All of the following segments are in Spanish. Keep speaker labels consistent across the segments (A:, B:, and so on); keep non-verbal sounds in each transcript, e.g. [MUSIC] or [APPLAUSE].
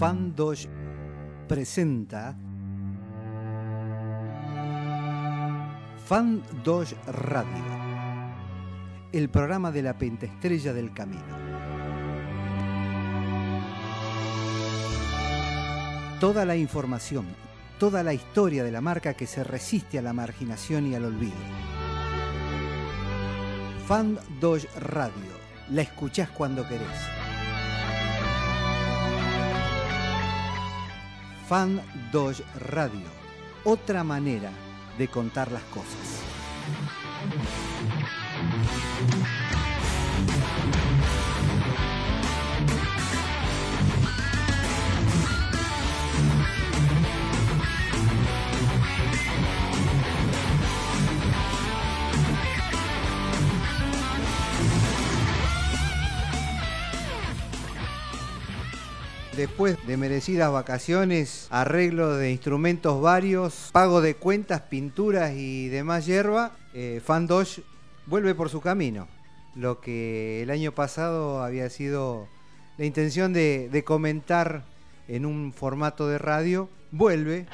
A: Fandosh presenta Fandosh Radio, el programa de la pentestrella del camino. Toda la información, toda la historia de la marca que se resiste a la marginación y al olvido. Fan Doge Radio, la escuchás cuando querés. Fan Doge Radio, otra manera de contar las cosas. Después de merecidas vacaciones, arreglo de instrumentos varios, pago de cuentas, pinturas y demás hierba, eh, Fandosh vuelve por su camino. Lo que el año pasado había sido la intención de, de comentar en un formato de radio, vuelve.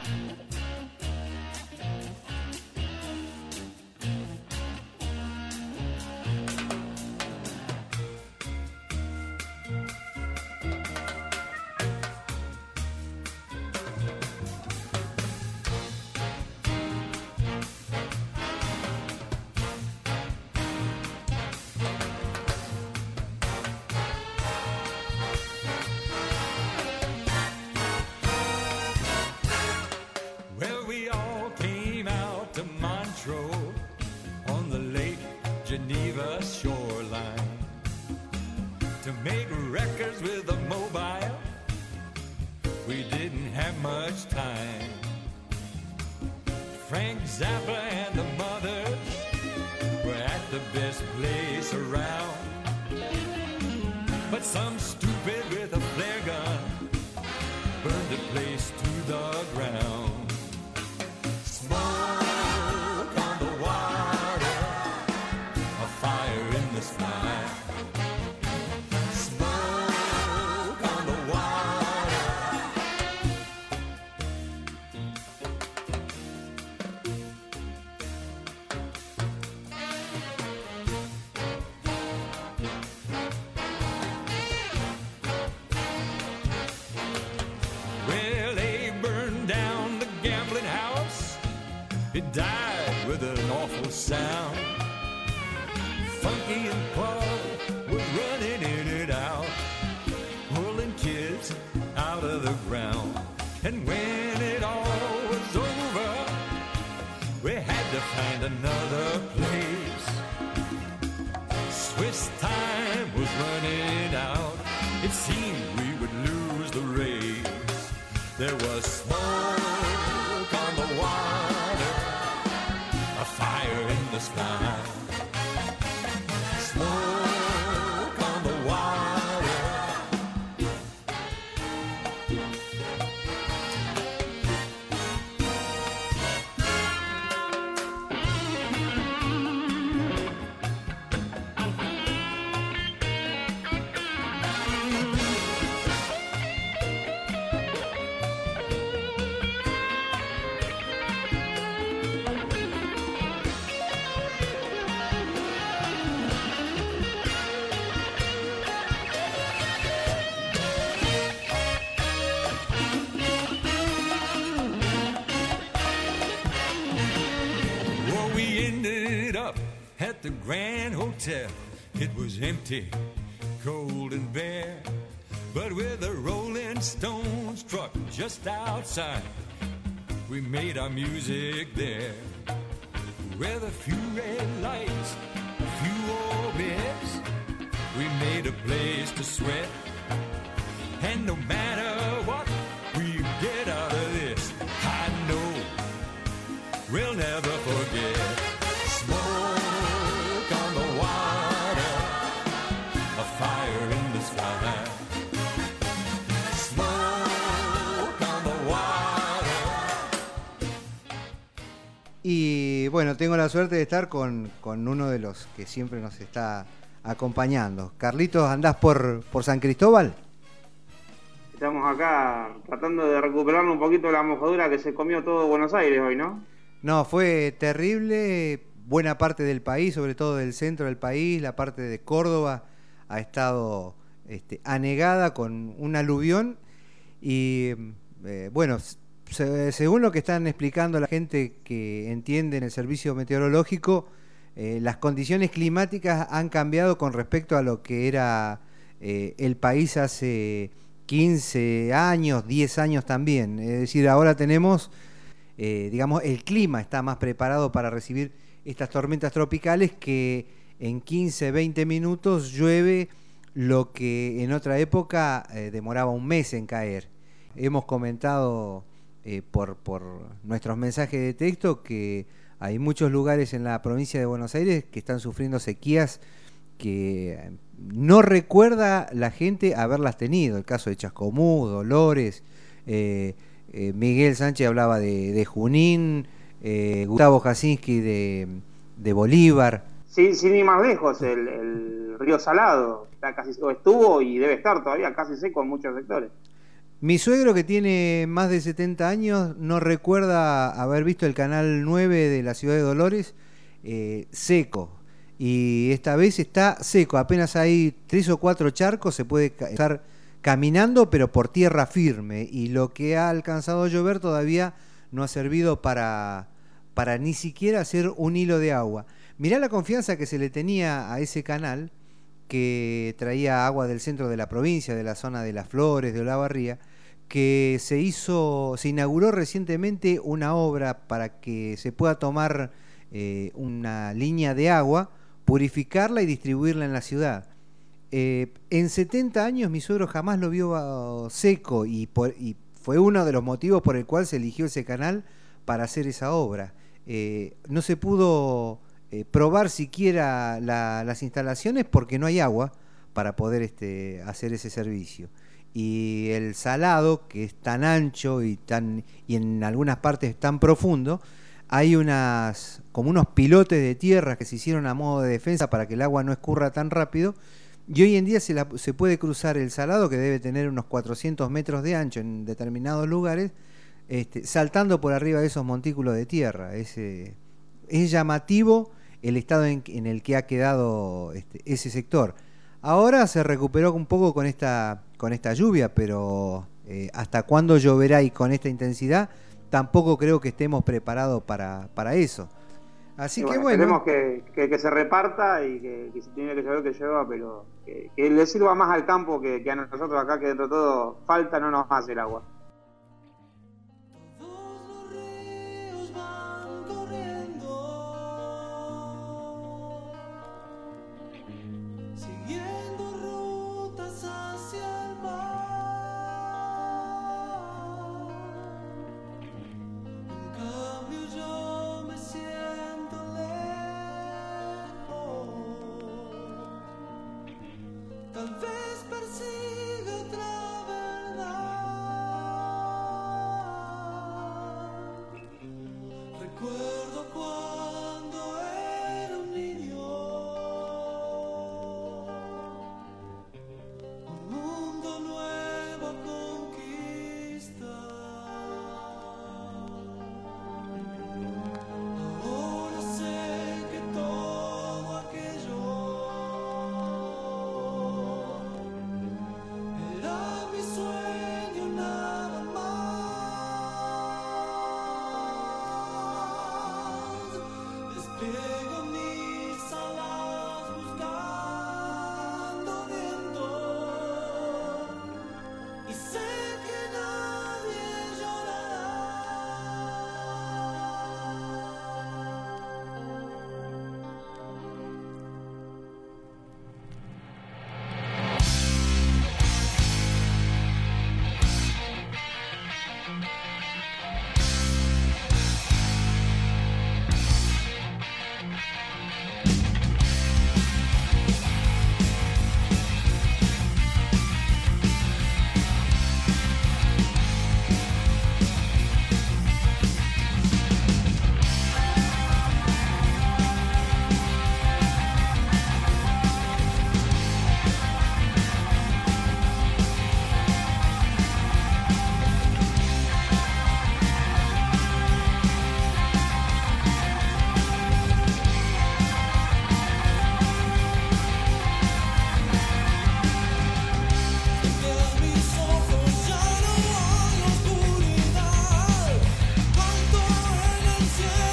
B: Much time. Frank Zappa and the mothers were at the best place around. But some stupid with a flare gun burned the place to the ground. Ended up at the Grand Hotel. It was empty, cold and bare. But with a Rolling Stones truck just outside, we made our music there. With a few red lights, a few beds, we made a place to sweat. And no matter
A: Y bueno, tengo la suerte de estar con, con uno de los que siempre nos está acompañando. Carlitos, ¿andás por, por San Cristóbal?
C: Estamos acá tratando de recuperar un poquito la mojadura que se comió todo Buenos Aires hoy, ¿no?
A: No, fue terrible. Buena parte del país, sobre todo del centro del país, la parte de Córdoba, ha estado este, anegada con un aluvión. Y eh, bueno, según lo que están explicando la gente que entiende en el servicio meteorológico, eh, las condiciones climáticas han cambiado con respecto a lo que era eh, el país hace 15 años, 10 años también. Es decir, ahora tenemos, eh, digamos, el clima está más preparado para recibir estas tormentas tropicales que en 15, 20 minutos llueve lo que en otra época demoraba un mes en caer. Hemos comentado por, por nuestros mensajes de texto que hay muchos lugares en la provincia de Buenos Aires que están sufriendo sequías que no recuerda la gente haberlas tenido. El caso de Chascomú, Dolores, eh, eh, Miguel Sánchez hablaba de, Junín, eh, Gustavo Jasinski de, Bolívar.
C: Sí, sin ir más lejos, el, río Salado está casi, estuvo y debe estar todavía casi seco en muchos sectores.
A: Mi suegro, que tiene más de 70 años, no recuerda haber visto el canal 9 de la ciudad de Dolores eh, seco. Y esta vez está seco, apenas hay tres o cuatro charcos, se puede estar caminando, pero por tierra firme. Y lo que ha alcanzado a llover todavía no ha servido para, para ni siquiera hacer un hilo de agua. Mirá la confianza que se le tenía a ese canal que traía agua del centro de la provincia, de la zona de las Flores, de Olavarría, que se hizo, se inauguró recientemente una obra para que se pueda tomar eh, una línea de agua, purificarla y distribuirla en la ciudad. Eh, en 70 años mi suegro jamás lo vio seco y, fue uno de los motivos por el cual se eligió ese canal para hacer esa obra. Eh, no se pudo eh, probar siquiera las instalaciones porque no hay agua para poder este, hacer ese servicio. Y el salado, que es tan ancho y, tan, y en algunas partes tan profundo, hay unas como unos pilotes de tierra que se hicieron a modo de defensa para que el agua no escurra tan rápido. Y hoy en día se, puede cruzar el salado, que debe tener unos 400 metros de ancho en determinados lugares, este, saltando por arriba de esos montículos de tierra. Es, es llamativo el estado en, el que ha quedado este, ese sector. Ahora se recuperó un poco con esta, con esta lluvia, pero eh, hasta cuándo lloverá y con esta intensidad, tampoco creo que estemos preparados para, para eso. Así que bueno.
C: Esperemos que, que, se reparta y que, si tiene que llover, que llueva, pero que, le sirva más al campo que, a nosotros acá, que dentro de todo falta, no nos hace el agua.
B: Into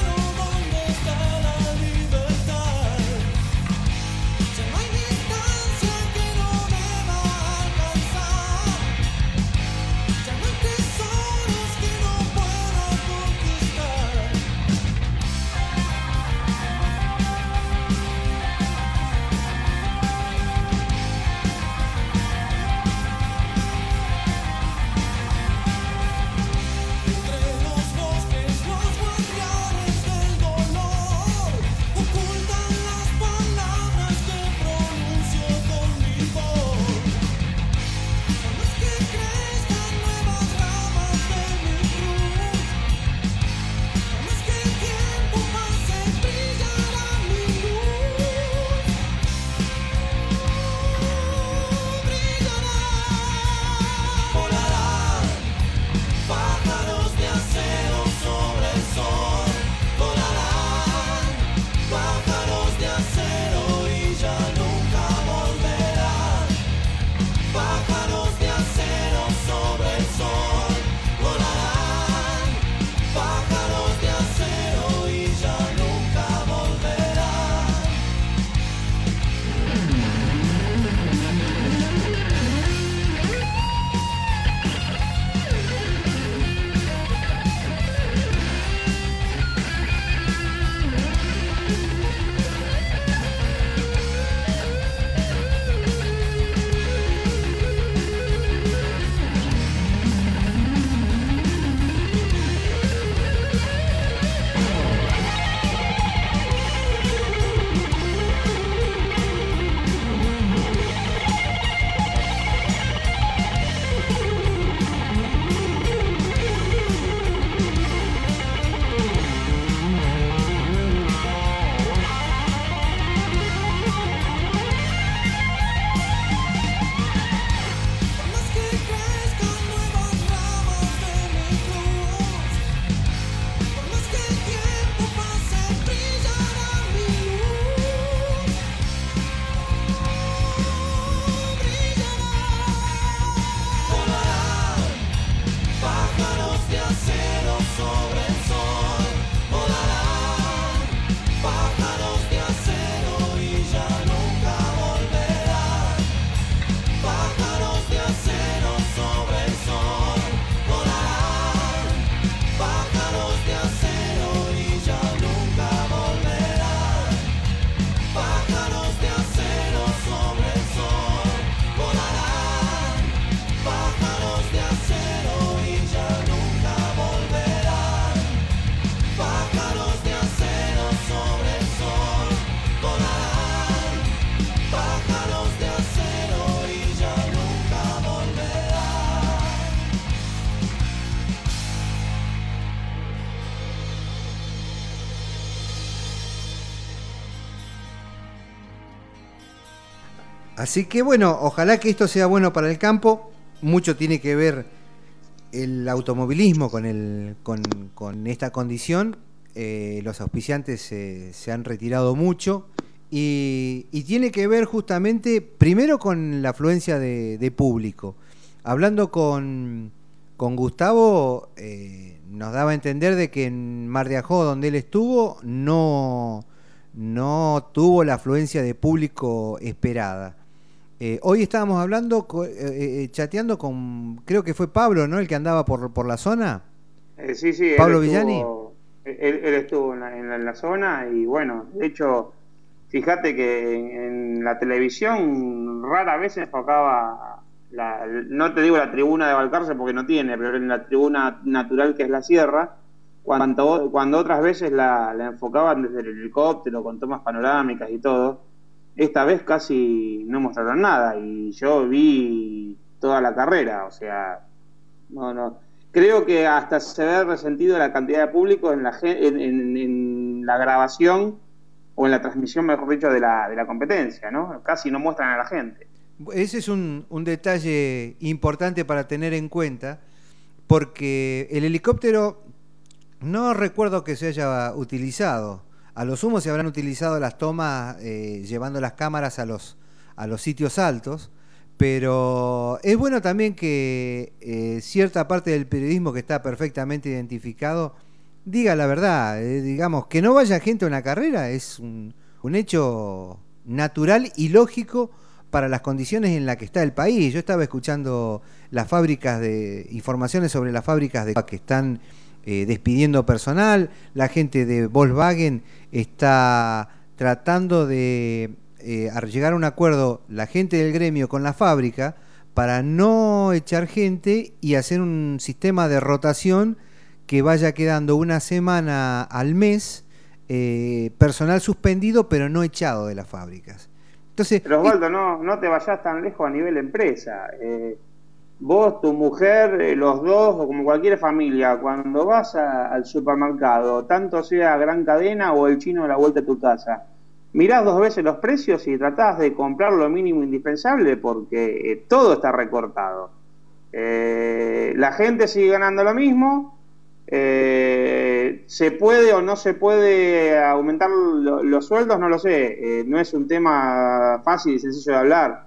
A: Así que bueno, ojalá que esto sea bueno para el campo. Mucho tiene que ver el automovilismo con, el, con, esta condición. Eh, los auspiciantes se han retirado mucho. Y, tiene que ver justamente, primero con la afluencia de, público. Hablando con, con Gustavo, eh, nos daba a entender de que en Mar de Ajó, donde él estuvo, no, no tuvo la afluencia de público esperada. Eh, hoy estábamos hablando, eh, chateando con, creo que fue Pablo, ¿no? El que andaba por, por la zona.
C: sí, sí.
A: Pablo Villani.
C: Él, estuvo en la, zona y bueno, de hecho Fíjate que en, la televisión rara vez se enfocaba, la, no te digo la tribuna de Balcarce porque no tiene, pero en la tribuna natural que es la sierra, cuando, cuando otras veces la, enfocaban desde el helicóptero con tomas panorámicas y todo, esta vez casi no mostraron nada y yo vi toda la carrera, o sea, no, no. Creo que hasta se ve resentido la cantidad de público en la, en, en la grabación o en la transmisión, mejor dicho, de la, de la competencia, ¿no? Casi no muestran a la gente.
A: Ese es un, un detalle importante para tener en cuenta, porque el helicóptero no recuerdo que se haya utilizado. A lo sumo se habrán utilizado las tomas eh, llevando las cámaras a los, a los sitios altos, pero es bueno también que eh, cierta parte del periodismo que está perfectamente identificado diga la verdad, eh, digamos, que no vaya gente a una carrera es un, hecho natural y lógico para las condiciones en las que está el país. Yo estaba escuchando las fábricas de informaciones sobre las fábricas de que están eh, despidiendo personal, la gente de Volkswagen está tratando de eh, llegar a un acuerdo, la gente del gremio con la fábrica, para no echar gente y hacer un sistema de rotación que vaya quedando una semana al mes eh, personal suspendido pero no echado de las fábricas.
C: Entonces, pero Osvaldo, no, no te vayas tan lejos a nivel empresa. Eh, vos, tu mujer, eh, los dos o como cualquier familia, cuando vas al supermercado, tanto sea gran cadena o el chino a la vuelta de tu casa, mirás dos veces los precios y tratás de comprar lo mínimo indispensable porque todo está recortado. la gente sigue ganando lo mismo, eh, ¿Se puede o no se puede aumentar los sueldos? No lo sé. Eh, no es un tema fácil y sencillo de hablar.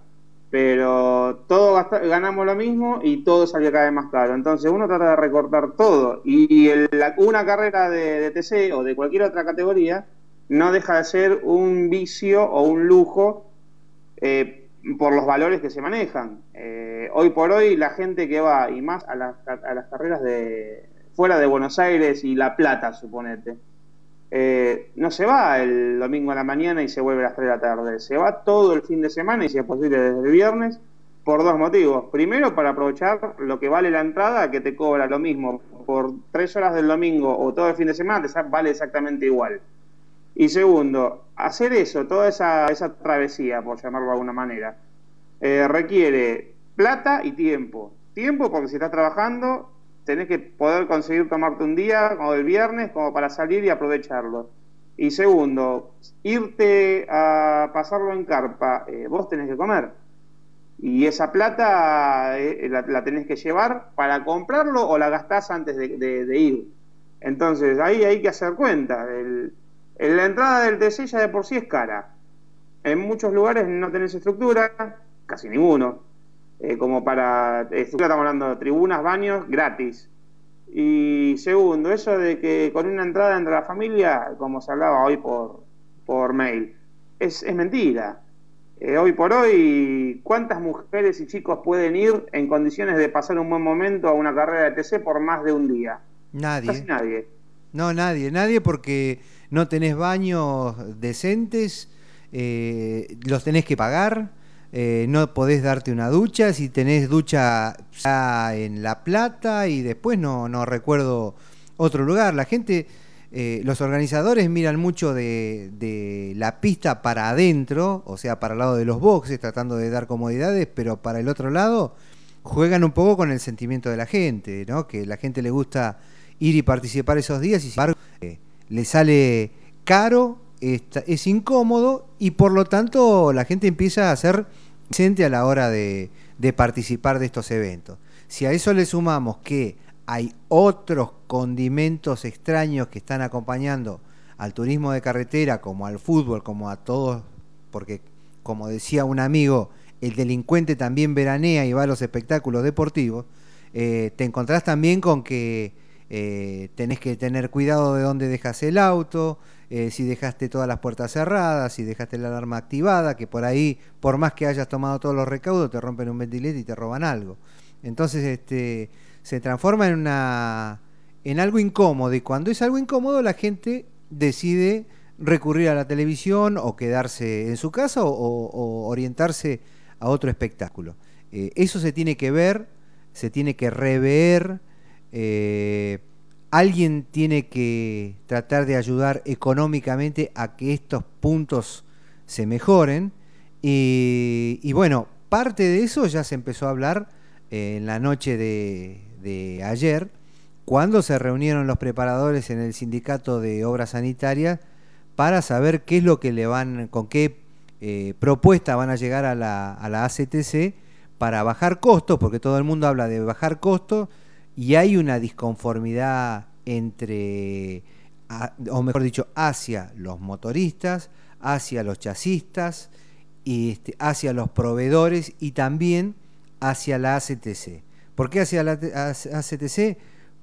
C: Pero todos ganamos lo mismo y todo sale cada vez más caro. Entonces uno trata de recortar todo. Y, una carrera de, TC o de cualquier otra categoría no deja de ser un vicio o un lujo eh, por los valores que se manejan. hoy por hoy la gente que va, y más a las carreras de, fuera de Buenos Aires y La Plata, suponete, eh, no se va el domingo a la mañana y se vuelve a las 3 de la tarde, se va todo el fin de semana y si es posible desde el viernes, por dos motivos. Primero, para aprovechar lo que vale la entrada, que te cobra lo mismo por tres horas del domingo o todo el fin de semana, te vale exactamente igual. Y segundo, hacer eso, toda esa, travesía, por llamarlo de alguna manera, eh, requiere plata y tiempo. Tiempo porque si estás trabajando tenés que poder conseguir tomarte un día, como el viernes, como para salir y aprovecharlo. Y segundo, irte a pasarlo en carpa, eh, vos tenés que comer. Y esa plata eh, la, tenés que llevar para comprarlo o la gastás antes de, ir. Entonces ahí hay que hacer cuenta. El, la entrada del TC ya de por sí es cara. En muchos lugares no tenés estructura, casi ninguno. Eh, como para, estamos hablando de tribunas, baños, gratis. Y segundo, eso de que con una entrada entre la familia, como se hablaba hoy por, por mail, es, es mentira. Eh, hoy por hoy, ¿cuántas mujeres y chicos pueden ir en condiciones de pasar un buen momento a una carrera de TC por más de un día?
A: Nadie.
C: nadie.
A: No, nadie, nadie porque no tenés baños decentes, eh, los tenés que pagar eh, no podés darte una ducha, si tenés ducha en La Plata y después no, no recuerdo otro lugar. La gente, eh, los organizadores miran mucho de, de, la pista para adentro, o sea, para el lado de los boxes, tratando de dar comodidades, pero para el otro lado juegan un poco con el sentimiento de la gente, ¿no? que la gente le gusta ir y participar esos días y sin embargo eh, le sale caro, es incómodo y por lo tanto la gente empieza a hacer a la hora de, de participar de estos eventos. Si a eso le sumamos que hay otros condimentos extraños que están acompañando al turismo de carretera, como al fútbol, como a todos, porque como decía un amigo, el delincuente también veranea y va a los espectáculos deportivos, eh, te encontrás también con que eh, tenés que tener cuidado de dónde dejas el auto, eh, si dejaste todas las puertas cerradas, si dejaste la alarma activada, que por ahí, por más que hayas tomado todos los recaudos, te rompen un ventilete y te roban algo. Entonces, este, se transforma en una en algo incómodo y cuando es algo incómodo la gente decide recurrir a la televisión o quedarse en su casa o, orientarse a otro espectáculo. Eh, eso se tiene que ver, se tiene que rever, eh, alguien tiene que tratar de ayudar económicamente a que estos puntos se mejoren. Y, bueno, parte de eso ya se empezó a hablar en la noche de, de ayer, cuando se reunieron los preparadores en el sindicato de obras sanitarias para saber qué es lo que le van, con qué eh, propuesta van a llegar a la, a la ACTC para bajar costos, porque todo el mundo habla de bajar costos y hay una disconformidad entre, o mejor dicho, hacia los motoristas, hacia los chasistas, y este, hacia los proveedores y también hacia la ACTC. ¿Por qué hacia la ACTC?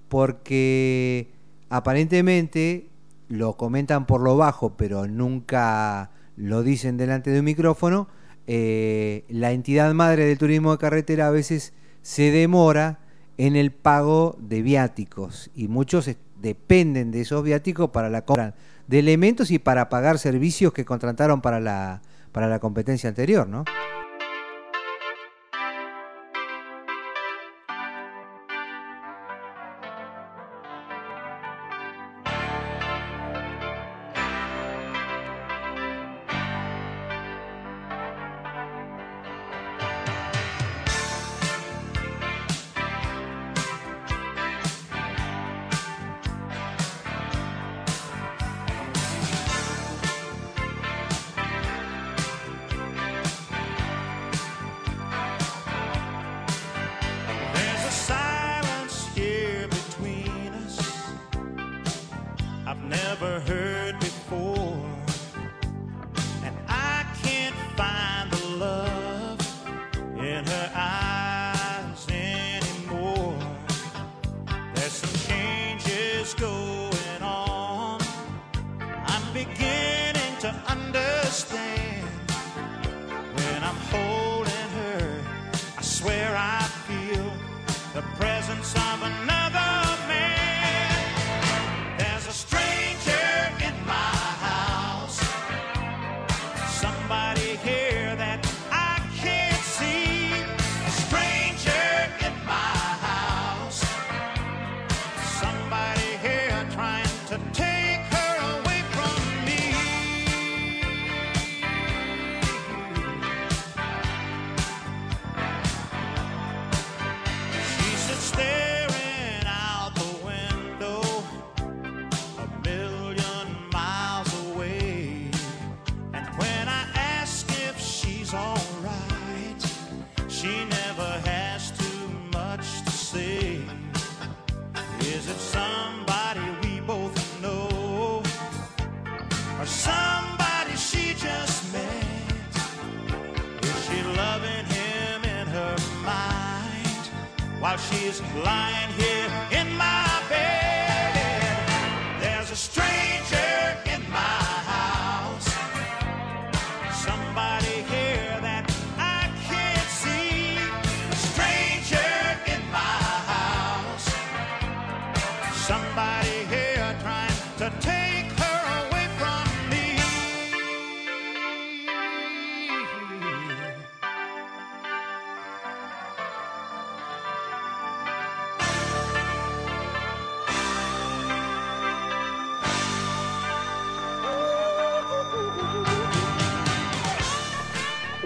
A: Porque aparentemente lo comentan por lo bajo, pero nunca lo dicen delante de un micrófono, eh, la entidad madre del turismo de carretera a veces se demora en el pago de viáticos y muchos dependen de esos viáticos para la compra de elementos y para pagar servicios que contrataron para la, para la competencia anterior, ¿no?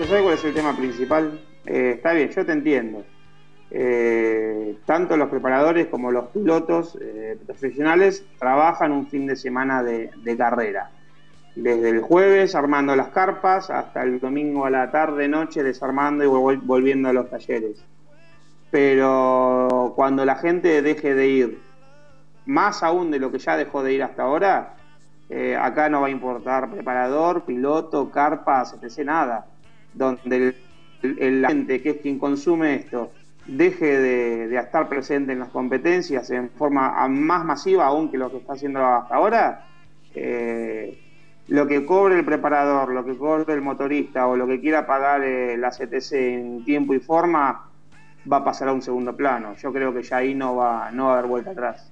C: ¿Sabes cuál es el tema principal? Eh, está bien, yo te entiendo. Eh, tanto los preparadores como los pilotos eh, profesionales trabajan un fin de semana de, carrera. desde el jueves armando las carpas hasta el domingo a la tarde, noche, desarmando y volviendo a los talleres. Pero cuando la gente deje de ir, más aún de lo que ya dejó de ir hasta ahora, acá no va a importar preparador, piloto, carpa, etc. nada. Donde la gente que es quien consume esto deje de, estar presente en las competencias en forma más masiva aún que lo que está haciendo hasta ahora, eh, lo que cobre el preparador, lo que cobre el motorista o lo que quiera pagar eh, la CTC en tiempo y forma va a pasar a un segundo plano. Yo creo que ya ahí no va, no va a haber vuelta atrás.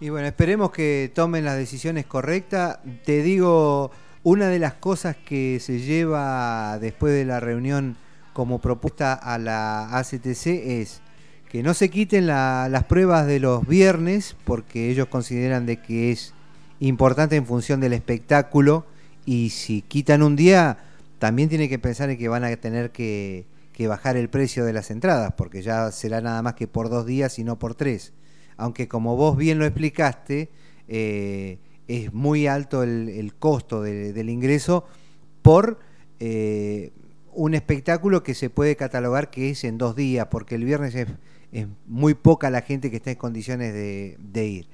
A: Y bueno, esperemos que tomen las decisiones correctas. Te digo, una de las cosas que se lleva después de la reunión como propuesta a la ACTC es que no se quiten las pruebas de los viernes porque ellos consideran de que es importante en función del espectáculo y si quitan un día también tiene que pensar en que van a tener que, bajar el precio de las entradas porque ya será nada más que por dos días y no por tres. Aunque como vos bien lo explicaste, eh, es muy alto el, costo del ingreso por eh, un espectáculo que se puede catalogar que es en dos días, porque el viernes es, muy poca la gente que está en condiciones de ir.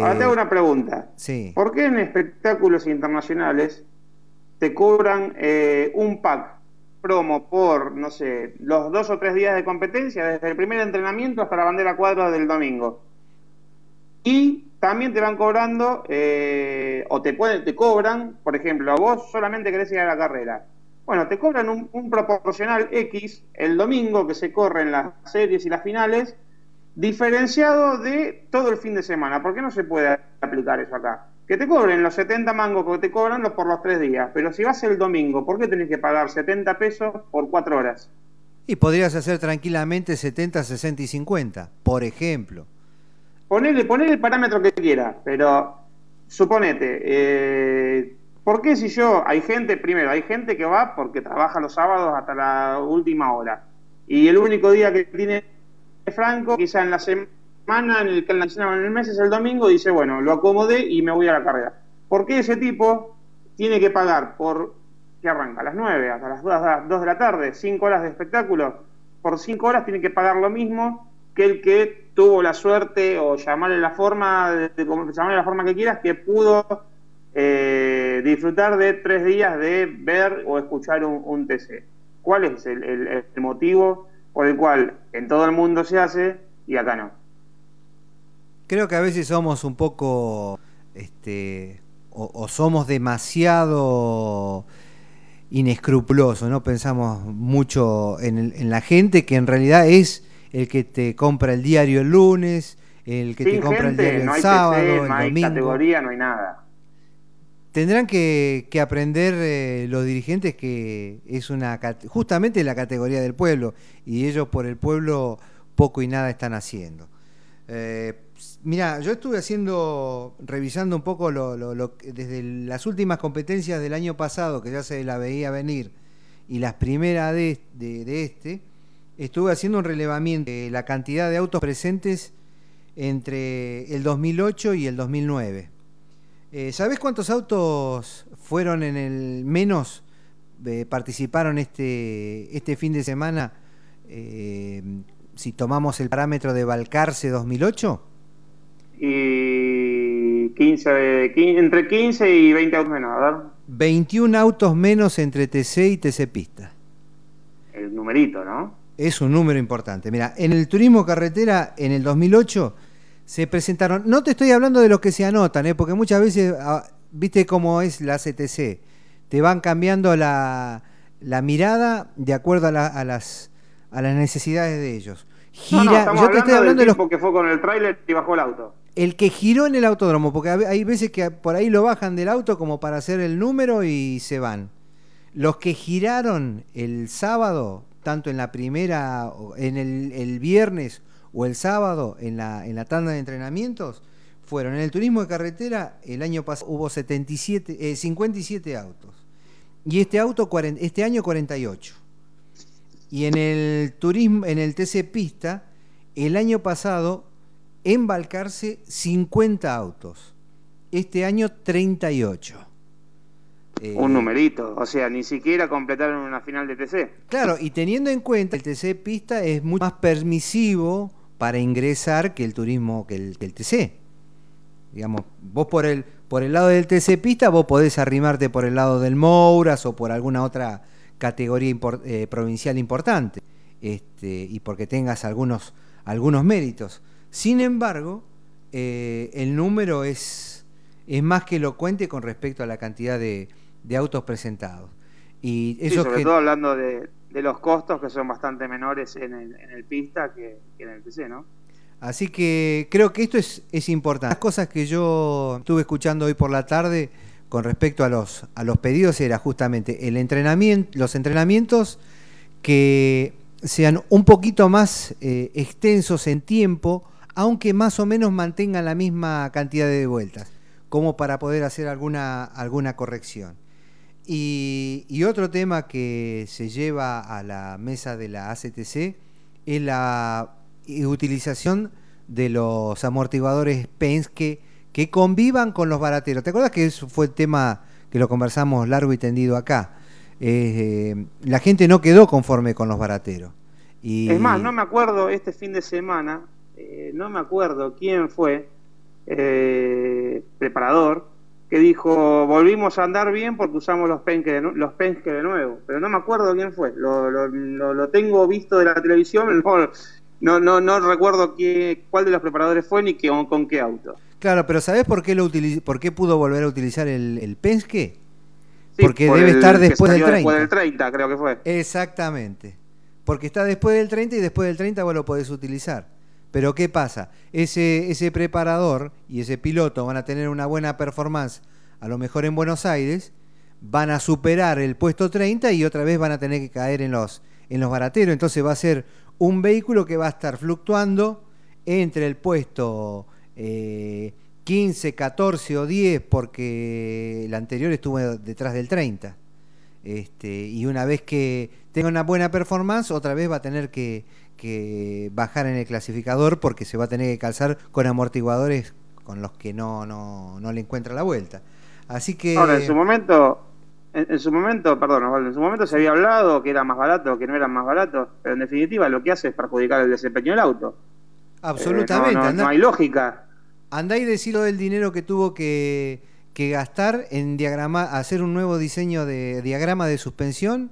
C: Ahora te hago eh, una pregunta.
A: Sí.
C: ¿Por qué en espectáculos internacionales te cobran eh, un pack promo por, no sé, los dos o tres días de competencia, desde el primer entrenamiento hasta la bandera cuadra del domingo? Y también te van cobrando, eh, o te, pueden, te cobran, por ejemplo, vos solamente querés ir a la carrera. Bueno, te cobran un, proporcional X el domingo que se corren las series y las finales diferenciado de todo el fin de semana. ¿Por qué no se puede aplicar eso acá? Que te cobren los 70 mangos que te cobran por los tres días, pero si vas el domingo, ¿por qué tenés que pagar 70 pesos por cuatro horas?
A: Y podrías hacer tranquilamente 70, 60 y 50, por ejemplo.
C: Ponele, ponele el parámetro que quieras, pero suponete, eh, ¿por qué si yo, hay gente, primero, hay gente que va porque trabaja los sábados hasta la última hora, y el único día que tiene Franco, quizá en la semana, en el, en el mes es el domingo, dice, bueno, lo acomodé y me voy a la carrera. ¿Por qué ese tipo tiene que pagar por, que arranca a las 9, hasta las 2, de la tarde, 5 horas de espectáculo? Por 5 horas tiene que pagar lo mismo que el que tuvo la suerte o llamarle la forma, de, llamarle la forma que quieras, que pudo eh, disfrutar de tres días de ver o escuchar un, TC. ¿Cuál es el motivo por el cual en todo el mundo se hace y acá no.
A: Creo que a veces somos un poco, este, o, somos demasiado inescrupulosos, ¿no? Pensamos mucho en, la gente que en realidad es el que te compra el diario el lunes, el que te compra el diario el sábado, el
C: no hay categoría, no hay nada.
A: Tendrán que, aprender eh, los dirigentes que es una justamente la categoría del pueblo y ellos por el pueblo poco y nada están haciendo. Eh, mira, yo estuve haciendo, revisando un poco lo, desde las últimas competencias del año pasado, que ya se la veía venir, y las primeras de, de este, estuve haciendo un relevamiento de la cantidad de autos presentes entre el 2008 y el 2009. Eh, ¿Sabés cuántos autos fueron en el menos eh, participaron este, este fin de semana eh, si tomamos el parámetro de Balcarce 2008?
C: Y 15, entre 15 y 20 autos menos, a ver.
A: 21 autos menos entre TC y TC Pista.
C: El numerito, ¿no?
A: Es un número importante. Mira, en el turismo carretera en el 2008 se presentaron, no te estoy hablando de los que se anotan, ¿eh? porque muchas veces, ah, viste cómo es la CTC, te van cambiando la, mirada de acuerdo a, las, a las necesidades de ellos.
C: Gira, yo te estoy hablando de los que fue con el tráiler y bajó el auto.
A: El que giró en el autódromo, porque hay veces que por ahí lo bajan del auto como para hacer el número y se van. Los que giraron el sábado, tanto en la primera, en el, el viernes o el sábado en la, en la tanda de entrenamientos fueron. En el turismo de carretera el año pasado hubo 77 57 eh, autos. Y este auto este año 48 y en el turismo en el TC pista el año pasado embalcarse 50 autos. Este año 38 Eh,
C: Un numerito, o sea, ni siquiera completaron una final de TC.
A: Claro, y teniendo en cuenta el TC pista es mucho más permisivo para ingresar que el turismo, que el, que el TC. Digamos, vos por el, por el lado del TC pista, vos podés arrimarte por el lado del Mouras o por alguna otra categoría eh, provincial importante, este, y porque tengas algunos, algunos méritos. Sin embargo, eh, el número es, es más que elocuente con respecto a la cantidad de, de autos presentados. Y
C: Sí,
A: eso
C: sobre todo hablando de, de los costos que son bastante menores en el, en el pista que, que en el TC, ¿no?
A: Así que creo que esto es, es importante. Las cosas que yo estuve escuchando hoy por la tarde con respecto a los, a los pedidos era justamente el entrenamiento, los entrenamientos que sean un poquito más eh, extensos en tiempo, aunque más o menos mantengan la misma cantidad de vueltas, como para poder hacer alguna, alguna corrección. Y, otro tema que se lleva a la mesa de la ACTC es la utilización de los amortiguadores Penske que convivan con los barateros. ¿Te acuerdas que eso fue el tema que lo conversamos largo y tendido acá? Eh, la gente no quedó conforme con los barateros. Y...
C: Es más, no me acuerdo este fin de semana, eh, no me acuerdo quién fue, eh, preparador, que dijo, volvimos a andar bien porque usamos los Penske de, los de nuevo, pero no me acuerdo quién fue, lo, lo, lo- lo tengo visto de la televisión, [LAUGHS] no, no, no, no recuerdo qué, cuál de los preparadores fue ni qué, con qué auto.
A: Claro, pero ¿sabés por qué, lo por qué pudo volver a utilizar el, el Penske?
C: Sí,
A: Porque
C: por
A: debe estar después del
C: salió Después
A: 30.
C: del 30, creo que fue.
A: Exactamente. Porque está después del 30 y después del 30 vos lo podés utilizar. Pero ¿qué pasa? Ese, preparador y ese piloto van a tener una buena performance, a lo mejor en Buenos Aires, van a superar el puesto 30 y otra vez van a tener que caer en los, en los barateros. Entonces va a ser un vehículo que va a estar fluctuando entre el puesto eh, 15, 14 o 10, porque el anterior estuvo detrás del 30. Este, y una vez que tenga una buena performance, otra vez va a tener que, que bajar en el clasificador porque se va a tener que calzar con amortiguadores con los que no, no, no le encuentra la vuelta. Así que...
C: Ahora, en su momento, en, en su momento, perdón, Osvaldo, en su momento se había hablado que era más barato, que no eran más baratos, pero en definitiva lo que hace es perjudicar el desempeño del auto.
A: absolutamente.
C: Eh, no, no-
A: andá,
C: no hay lógica.
A: andá y decirlo del dinero que tuvo que, que gastar en diagrama, hacer un nuevo diseño de diagrama de suspensión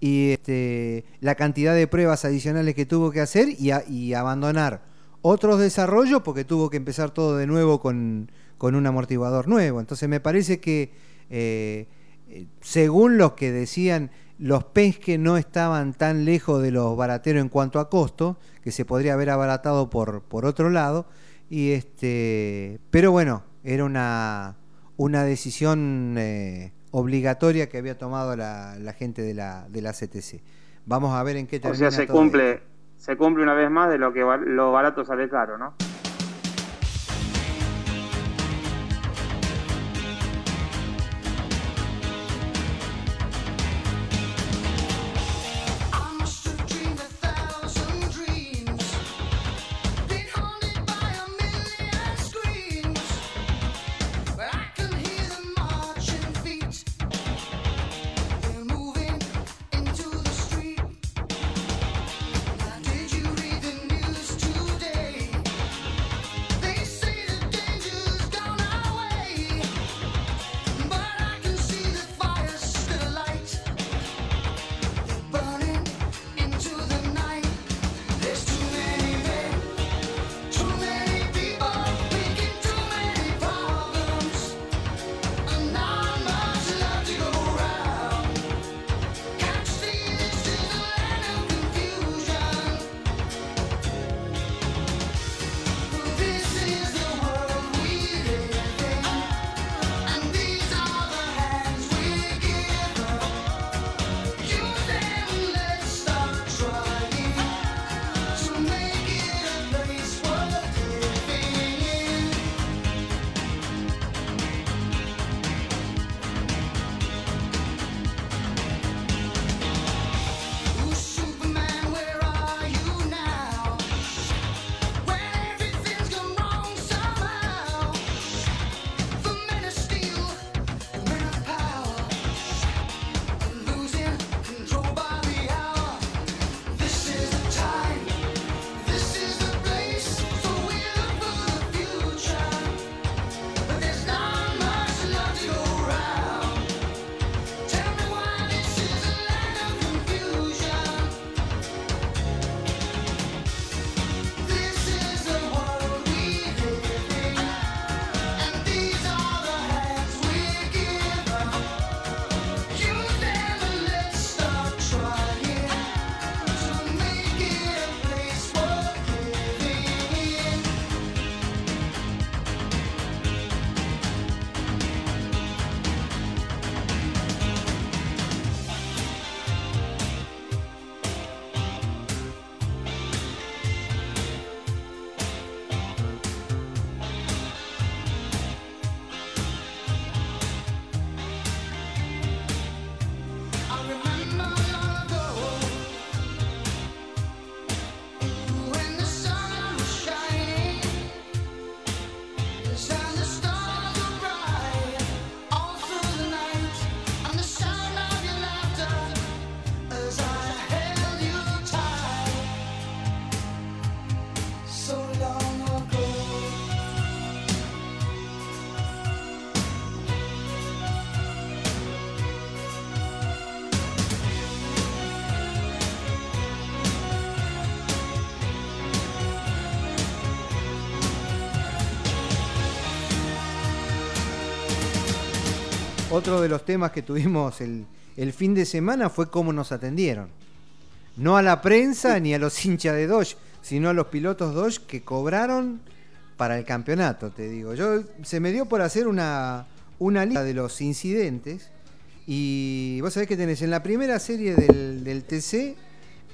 A: y este, la cantidad de pruebas adicionales que tuvo que hacer y, abandonar otros desarrollos porque tuvo que empezar todo de nuevo con, con un amortiguador nuevo. Entonces me parece que eh, eh, según los que decían los Penske no estaban tan lejos de los barateros en cuanto a costo, que se podría haber abaratado por, por otro lado, y este, pero bueno, era una, una decisión eh, obligatoria que había tomado la, la gente de la, de la CTC. Vamos a ver en qué
C: O
A: termina
C: sea, se
A: todo
C: cumple,
A: esto.
C: se cumple una vez más de lo que lo barato sale caro, ¿no?
A: Otro de los temas que tuvimos el, el fin de semana fue cómo nos atendieron. No a la prensa ni a los [LAUGHS] hinchas de Dodge, sino a los pilotos Dodge que cobraron para el campeonato, te digo. Yo se me dio por hacer una, una lista de los incidentes y vos sabés que tenés en la primera serie del, del TC,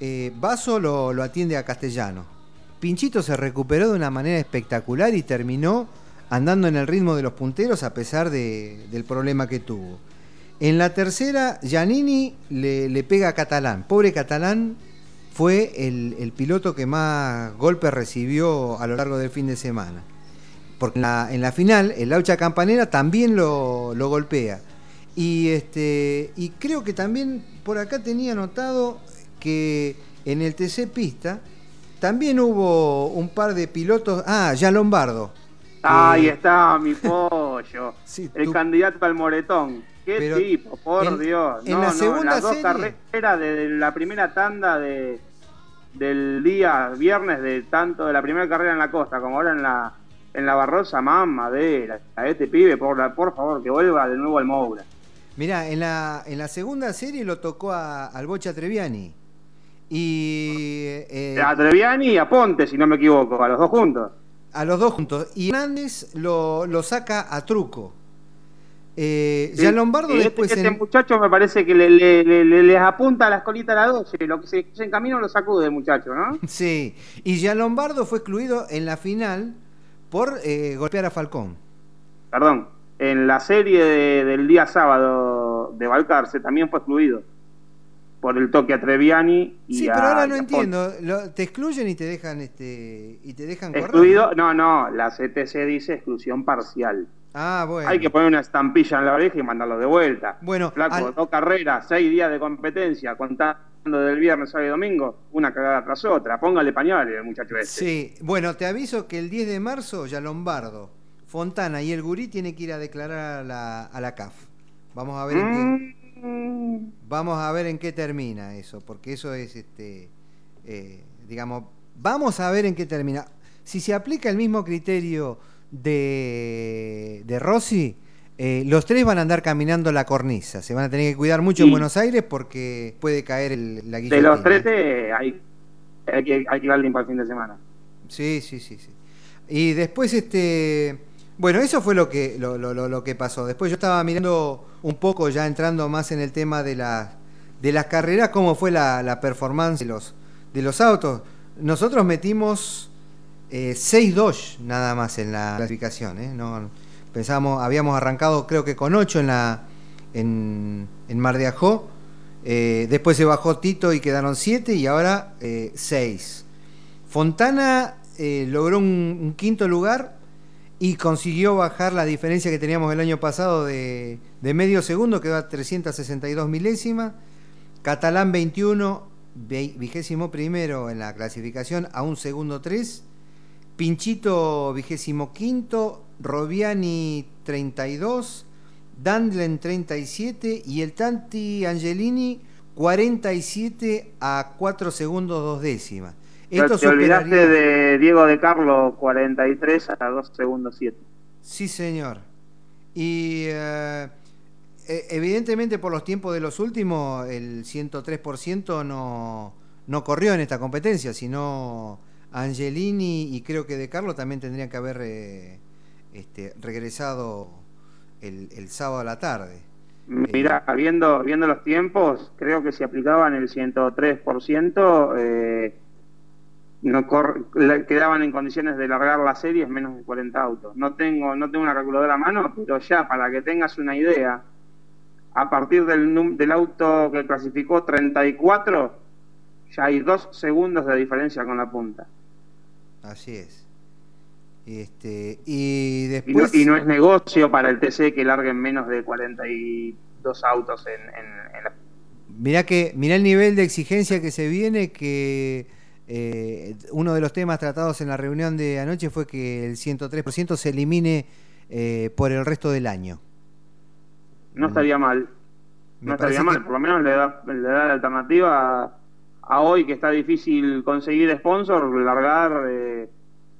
A: eh, Vaso lo, lo atiende a Castellano. Pinchito se recuperó de una manera espectacular y terminó andando en el ritmo de los punteros a pesar de- del problema que tuvo. En la tercera, Giannini le, le pega a Catalán. Pobre Catalán fue el, el piloto que más golpes recibió a lo largo del fin de semana. Porque en la, en la final, el Laucha Campanera también lo, lo golpea. Y, este, y creo que también por acá tenía notado que en el TC Pista también hubo un par de pilotos. Ah, ya Lombardo.
C: Ahí
A: Eh,
C: está mi pollo. [LAUGHS]
A: Sí,
C: el
A: tú-
C: candidato al moretón. Qué
A: Pero
C: tipo, por
A: en-
C: Dios.
A: en
C: no,
A: la
C: no,
A: segunda
C: las dos
A: serie-
C: carreras de la primera tanda de, del día viernes de tanto de la primera carrera en la costa como ahora en la en la Barrosa, más madera. A este pibe, por, la- por favor, que vuelva de nuevo al Moura.
A: Mirá, en la, en la segunda serie lo tocó a- al Bocha Treviani. Y eh,
C: A Treviani y a Ponte, si no me equivoco, a los dos juntos.
A: A los dos juntos. Y Hernández lo, lo saca a truco. Eh,
C: Sí,
A: ya Lombardo
C: este-
A: después
C: Este,
A: en-
C: muchacho me parece que le, le- le- les apunta a las colitas a la 12. Lo que se, se en camino lo sacude el muchacho, ¿no? [LAUGHS]
A: Sí, y ya Lombardo fue excluido en la final por eh, golpear a Falcón.
C: Perdón. En la serie de- del día sábado de Balcarce también fue excluido por el toque a Treviani. Y
A: Sí,
C: a-
A: pero ahora no entiendo. Lo- te excluyen y te dejan este y te dejan correr.
C: Excluido, no, no, la CTC dice exclusión parcial.
A: Ah, bueno.
C: Hay que poner una estampilla en la oreja y mandarlo de vuelta.
A: Bueno,
C: Flaco,
A: al-
C: dos carreras, seis días de competencia, contando del viernes, sábado y domingo, una cagada tras otra. Póngale pañales al muchacho este.
A: Sí, bueno, te aviso que el 10 de marzo ya Lombardo, Fontana y el Gurí tienen que ir a declarar a la, a la CAF. Vamos a ver en qué,
C: Mm,
A: vamos a ver en qué termina eso, porque eso es este eh, digamos, vamos a ver en qué termina. Si se aplica el mismo criterio de, de Rossi, eh, los tres van a andar caminando la cornisa. Se van a tener que cuidar mucho en. Buenos Aires porque puede caer el- la
C: de
A: guillotina.
C: los tres eh, hay, hay que, hay que darle para el fin de semana.
A: Sí, sí, sí, sí. Y después, este, bueno, eso fue lo que, lo, lo- lo- que pasó. Después yo estaba mirando un poco, ya entrando más en el tema de, la, de las carreras, cómo fue la, la performance de los, de los autos. Nosotros metimos eh, 6 Dodge nada más en la clasificación. ¿eh? Pensamos, habíamos arrancado creo que con 8 en, la, en, en Mar de Ajó. Eh, después se bajó Tito y quedaron 7 y ahora 6. Fontana eh, logró un quinto lugar y consiguió bajar la diferencia que teníamos el año pasado de, medio segundo, quedó a 362 milésimas. Catalán 21, ve- vigésimo primero en la clasificación, a un segundo 3. Pinchito vigésimo quinto, Robiani 32, Dandlen 37 y el Tanti Angelini 47 a 4 segundos dos décimas. Esto
C: te olvidaste
A: superaría-
C: de Diego de Carlo, 43 a 2 segundos 7.
A: Sí, señor. Y eh, eh, evidentemente por los tiempos de los últimos, el 103% no, no corrió en esta competencia, sino Angelini y creo que De Carlo también tendrían que haber eh, este, regresado el, el sábado a la tarde.
C: Mira, viendo, viendo los tiempos, creo que si aplicaban el 103%, eh, no cor- quedaban en condiciones de largar las series menos de 40 autos. No tengo, no tengo una calculadora a mano, pero ya para que tengas una idea, a partir del, del auto que clasificó 34, ya hay dos segundos de diferencia con la punta.
A: Así es. Este, y
C: Y no,
A: después...
C: y no es negocio para el TC que larguen menos de 42 autos en, en- en la
A: Mirá que mirá el nivel de exigencia que se viene, que eh, uno de los temas tratados en la reunión de anoche fue que el 103% se elimine eh, por el resto del año.
C: No estaría mal.
A: Me
C: No estaría mal,
A: que-
C: por lo menos le da, le da la alternativa a, a hoy que está difícil conseguir sponsor, largar eh,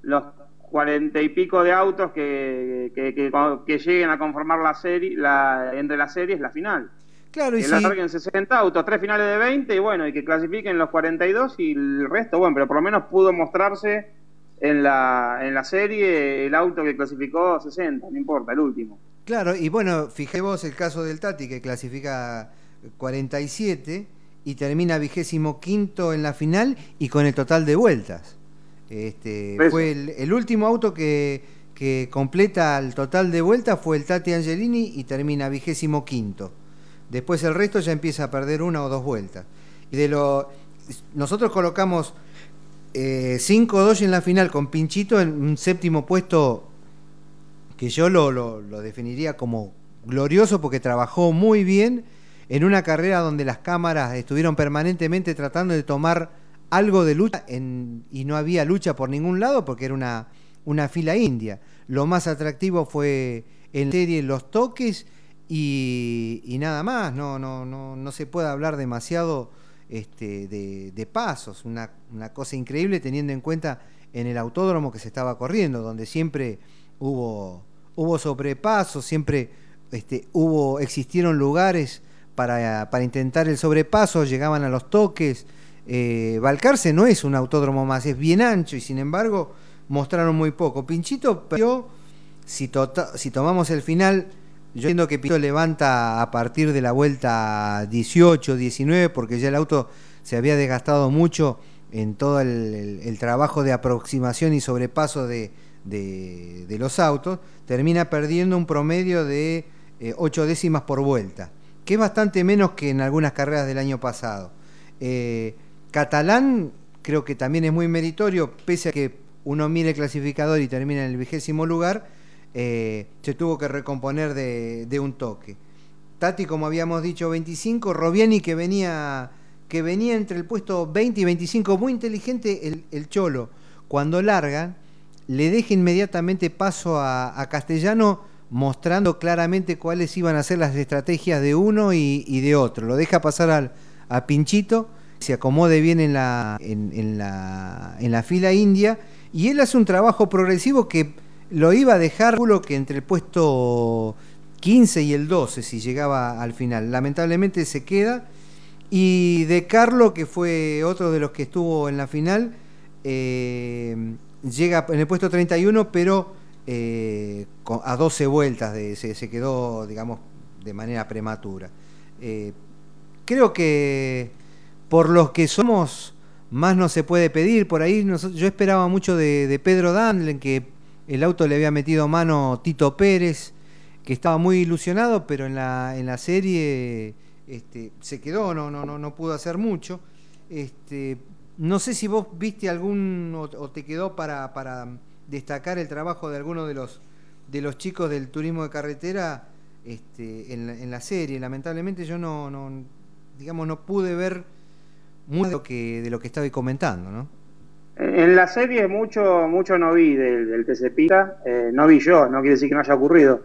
C: los cuarenta y pico de autos que, que, que- que lleguen a conformar la serie, la, entre las series, la final.
A: Claro, y
C: Que
A: si,
C: larguen 60 autos, tres finales de 20 y bueno, y que clasifiquen los 42 y el resto, bueno, pero por lo menos pudo mostrarse en la, en la serie el auto que clasificó 60, no importa, el último.
A: claro, y bueno, fijé vos el caso del Tati que clasifica 47 y termina vigésimo quinto en la final y con el total de vueltas. Este,
C: Eso.
A: fue el, el último auto que, que completa el total de vueltas fue el Tati Angelini y termina vigésimo quinto. Después el resto ya empieza a perder una o dos vueltas. Y de lo nosotros colocamos 5 o 2 en la final con Pinchito en un séptimo puesto que yo lo, lo- definiría como glorioso porque trabajó muy bien en una carrera donde las cámaras estuvieron permanentemente tratando de tomar algo de lucha y no había lucha por ningún lado porque era una, una fila india. Lo más atractivo fue en la serie los toques y, nada más, no, no, no, no se puede hablar demasiado este, de, pasos, una, una cosa increíble teniendo en cuenta en el autódromo que se estaba corriendo, donde siempre hubo, hubo sobrepasos, siempre este, hubo, existieron lugares para, para intentar el sobrepaso, llegaban a los toques. Eh, Balcarce no es un autódromo más, es bien ancho y sin embargo mostraron muy poco. Pinchito perdió, si, tota- si tomamos el final, yo entiendo que Pinchito levanta a partir de la vuelta 18, 19, porque ya el auto se había desgastado mucho en todo el, trabajo de aproximación y sobrepaso de, los autos, termina perdiendo un promedio de 8 décimas por vuelta, que es bastante menos que en algunas carreras del año pasado. Eh, Catalán creo que también es muy meritorio, pese a que uno mire el clasificador y termina en el vigésimo lugar, eh, se tuvo que recomponer de, un toque. Tati, como habíamos dicho, 25, Robiani que venía, que venía entre el puesto 20 y 25, muy inteligente el, Cholo. Cuando larga, le deja inmediatamente paso a, Castellano mostrando claramente cuáles iban a ser las estrategias de uno y, de otro. Lo deja pasar al, a Pinchito, se acomode bien en la, en la, en la fila india y él hace un trabajo progresivo que lo iba a dejar que entre el puesto 15 y el 12 si llegaba al final. Lamentablemente se queda. Y de Carlo, que fue otro de los que estuvo en la final, eh, llega en el puesto 31, pero eh, a 12 vueltas de, se, se quedó, digamos, de manera prematura. Eh, creo que por los que somos, más no se puede pedir. Por ahí nosotros- yo esperaba mucho de, de Pedro Dandlen, que el auto le había metido mano Tito Pérez, que estaba muy ilusionado, pero en la, en la serie este, se quedó, no, no, no, no pudo hacer mucho. Este, no sé si vos viste algún o, te quedó para, para destacar el trabajo de alguno de los de los chicos del turismo de carretera este, en, la, en la serie. Lamentablemente yo no, no digamos no pude ver mucho de lo que, de lo que estaba comentando, ¿no?
C: En la serie mucho, mucho no vi del, del que se pica, eh, no vi yo, no quiere decir que no haya ocurrido.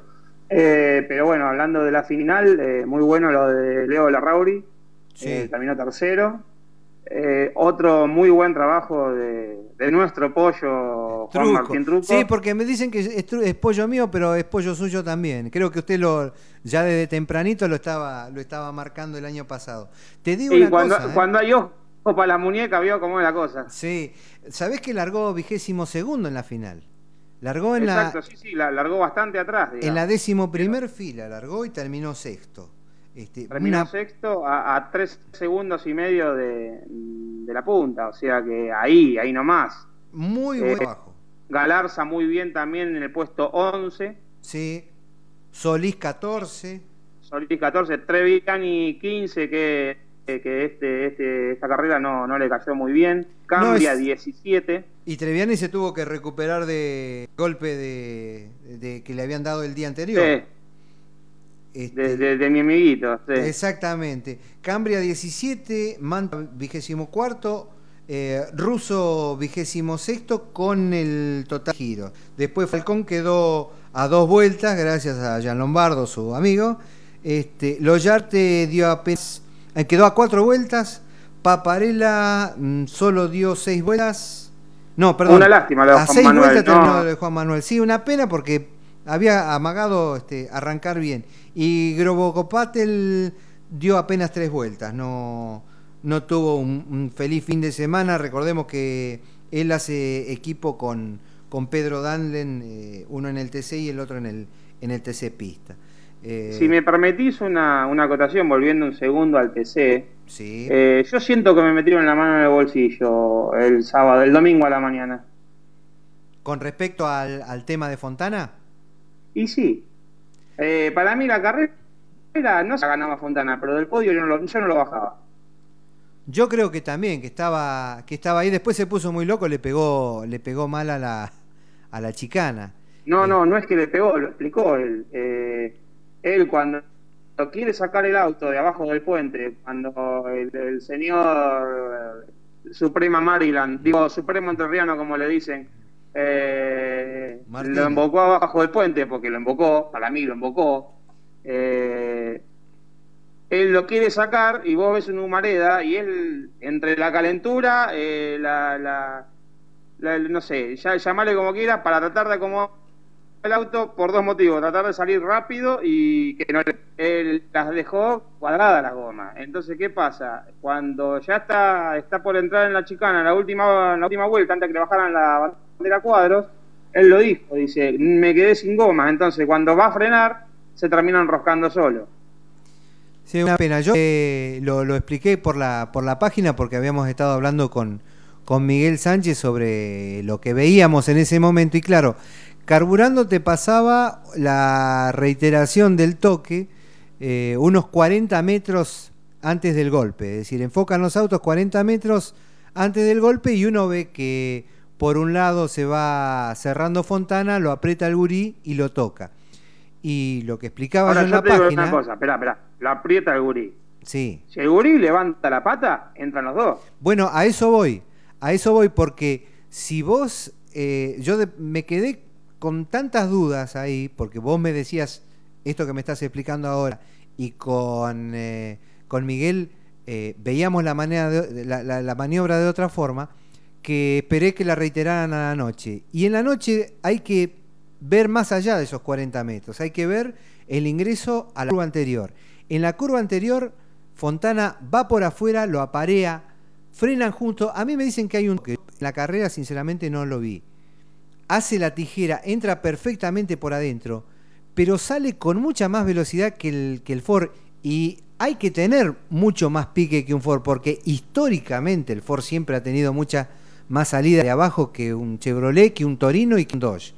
C: Eh, pero bueno, hablando de la final, eh, muy bueno lo de Leo Larrauri,
A: Sí.
C: eh, terminó tercero. Eh, otro muy buen trabajo de, de nuestro pollo Juan
A: Truco.
C: Martín Truco.
A: Sí, porque me dicen que es, es pollo mío, pero es pollo suyo también. Creo que usted lo ya desde tempranito lo estaba lo estaba marcando el año pasado. Te digo una
C: cuando,
A: cosa. ¿eh?
C: cuando hay ojo para la muñeca, vio cómo es la cosa.
A: Sí, ¿sabés que largó vigésimo segundo en la final? Largó en
C: Exacto,
A: la
C: sí, sí, la largó bastante atrás.
A: en la décimo primer fila, largó y terminó sexto. Este,
C: Terminó
A: una-
C: sexto a, a tres segundos y medio de, de la punta, o sea que ahí, ahí nomás.
A: muy
C: eh,
A: trabajo.
C: Galarza muy bien también en el puesto 11,
A: Sí. Solís 14.
C: Solís 14, Treviani 15, que, que este, este, esta carrera no, no le cayó muy bien. Cambia
A: es-
C: 17.
A: Y Treviani se tuvo que recuperar de golpe de, de que le habían dado el día anterior.
C: Sí,
A: Este,
C: de, de- de mi amiguito. sí.
A: Exactamente. Cambria 17, Manta vigésimo cuarto, eh, Russo vigésimo sexto con el total giro. Después Falcón quedó a dos vueltas, gracias a Gian Lombardo, su amigo. Este, Loyarte dio apenas, eh, quedó a cuatro vueltas. Paparella mm, solo dio seis vueltas. No, perdón.
C: Una lástima lo de
A: A
C: Juan
A: seis
C: Manuel,
A: vueltas
C: no.
A: terminó de Juan Manuel. Sí, una pena porque había amagado este, arrancar bien. Y Grobocopatel dio apenas tres vueltas. No, no tuvo un, un feliz fin de semana. Recordemos que él hace equipo con, con Pedro Danlen, eh, uno en el TC y el otro en el, en el TC Pista. Eh,
C: Si me permitís una, una acotación, volviendo un segundo al TC,
A: Sí.
C: eh, yo siento que me metieron la mano en el bolsillo el sábado, el domingo a la mañana.
A: Con respecto al, al tema de Fontana,
C: Y sí, eh, para mí la carrera no se ganaba Fontana, pero del podio yo no lo, yo no lo bajaba.
A: yo creo que también, que estaba, que estaba ahí. Después se puso muy loco, le pegó, le pegó mal a la, a la chicana.
C: No, no, no es que le pegó, lo explicó él. Él cuando quiere sacar el auto de abajo del puente, cuando el, el señor eh, Suprema Maryland, digo Supremo Entrerriano como le dicen, eh, lo embocó abajo del puente, porque lo embocó, para mí lo embocó, eh, él lo quiere sacar y vos ves una humareda y él, entre la calentura, eh, la, la, la- no sé, ya, llamarle como quiera, para tratar de acomodar el auto por dos motivos, tratar de salir rápido y que no él las dejó cuadradas las gomas. Entonces, ¿qué pasa? Cuando ya está, está por entrar en la chicana, en la última, la última vuelta, antes que le bajaran la bandera cuadros, él lo dijo, dice, me quedé sin gomas, entonces cuando va a frenar, se termina enroscando solo.
A: Sí, una pena. Yo eh, lo, lo expliqué por la, por la página porque habíamos estado hablando con, con Miguel Sánchez sobre lo que veíamos en ese momento. Y claro, carburando te pasaba la reiteración del toque eh, unos 40 metros antes del golpe. Es decir, enfocan los autos 40 metros antes del golpe y uno ve que por un lado se va cerrando Fontana, lo aprieta el gurí y lo toca. Y lo que explicaba
C: Ahora
A: yo en
C: yo
A: la
C: te digo
A: página...
C: una cosa, espera, espera, la aprieta el gurí.
A: Sí.
C: Si el gurí levanta la pata, entran los dos.
A: Bueno, a eso voy, a eso voy porque si vos, eh, yo de- me quedé con tantas dudas ahí, porque vos me decías esto que me estás explicando ahora, y con, eh, con Miguel eh, veíamos la, manera de- la, la- la maniobra de otra forma, que esperé que la reiteraran a la noche. Y en la noche hay que ver más allá de esos 40 metros, hay que ver el ingreso a la curva anterior. En la curva anterior, Fontana va por afuera, lo aparea, frenan juntos. A mí me dicen que hay un... en la carrera sinceramente no lo vi. Hace la tijera, entra perfectamente por adentro, pero sale con mucha más velocidad que el, que el Ford. Y hay que tener mucho más pique que un Ford, porque históricamente el Ford siempre ha tenido mucha más salida de abajo que un Chevrolet, que un Torino y que un Dodge.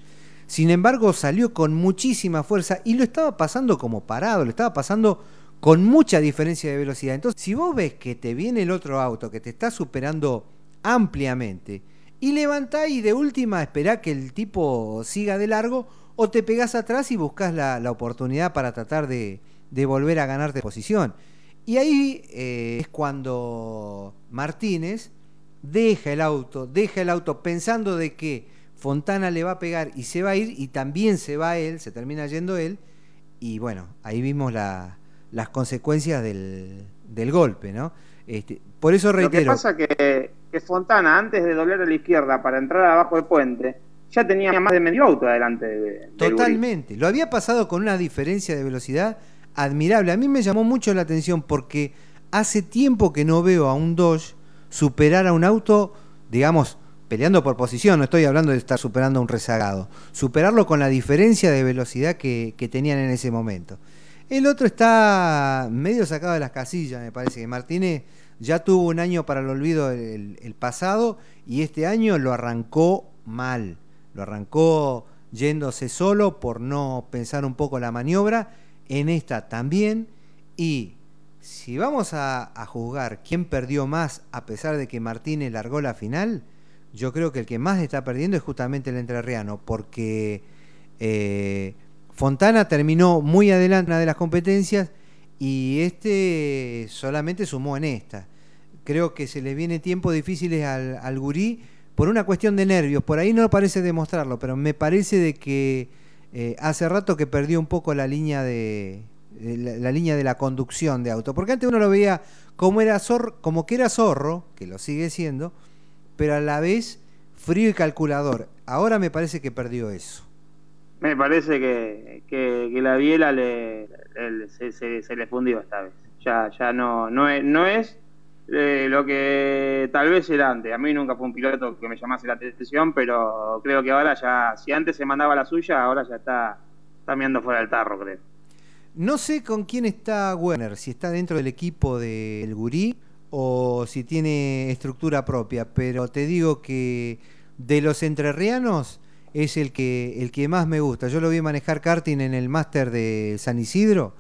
A: Sin embargo, salió con muchísima fuerza y lo estaba pasando como parado, lo estaba pasando con mucha diferencia de velocidad. Entonces, si vos ves que te viene el otro auto que te está superando ampliamente y levantá y de última esperá que el tipo siga de largo o te pegás atrás y buscas la, la oportunidad para tratar de, de volver a ganarte posición. Y ahí eh, es cuando Martínez deja el auto, deja el auto pensando de que Fontana le va a pegar y se va a ir y también se va él, se termina yendo él y bueno, ahí vimos la- las consecuencias del, del golpe, ¿no? Este, por eso
C: Lo que
A: reitero,
C: pasa que, que Fontana, antes de doblar a la izquierda para entrar abajo del puente, ya tenía más de medio auto adelante de,
A: totalmente, lo había pasado con una diferencia de velocidad admirable. A mí me llamó mucho la atención porque hace tiempo que no veo a un Dodge superar a un auto, digamos, peleando por posición, no estoy hablando de estar superando a un rezagado, superarlo con la diferencia de velocidad que, que tenían en ese momento. El otro está medio sacado de las casillas, me parece que Martínez ya tuvo un año para el olvido el, pasado y este año lo arrancó mal, lo arrancó yéndose solo por no pensar un poco la maniobra, en esta también. Y si vamos a, juzgar quién perdió más a pesar de que Martínez largó la final, yo creo que el que más está perdiendo es justamente el entrerriano, porque eh, Fontana terminó muy adelante de las competencias y este solamente sumó en esta. Creo que se le viene tiempos difíciles al, gurí por una cuestión de nervios. Por ahí no parece demostrarlo, pero me parece de que eh, hace rato que perdió un poco la línea de, de la, la línea de la conducción de auto. Porque antes uno lo veía como era zorro, como que era zorro, que lo sigue siendo, pero a la vez frío y calculador. Ahora me parece que perdió eso.
C: Me parece que, que, la biela le, se, se- le fundió esta vez. Ya, ya no, no es, no es eh, lo que tal vez era antes. A mí nunca fue un piloto que me llamase la atención, pero creo que ahora ya, si antes se mandaba la suya, ahora ya está, está mirando fuera del tarro, creo.
A: No sé con quién está Werner, si está dentro del equipo del Gurí o si tiene estructura propia, pero te digo que de los entrerrianos es el que, el que más me gusta. Yo lo vi manejar karting en el máster de San Isidro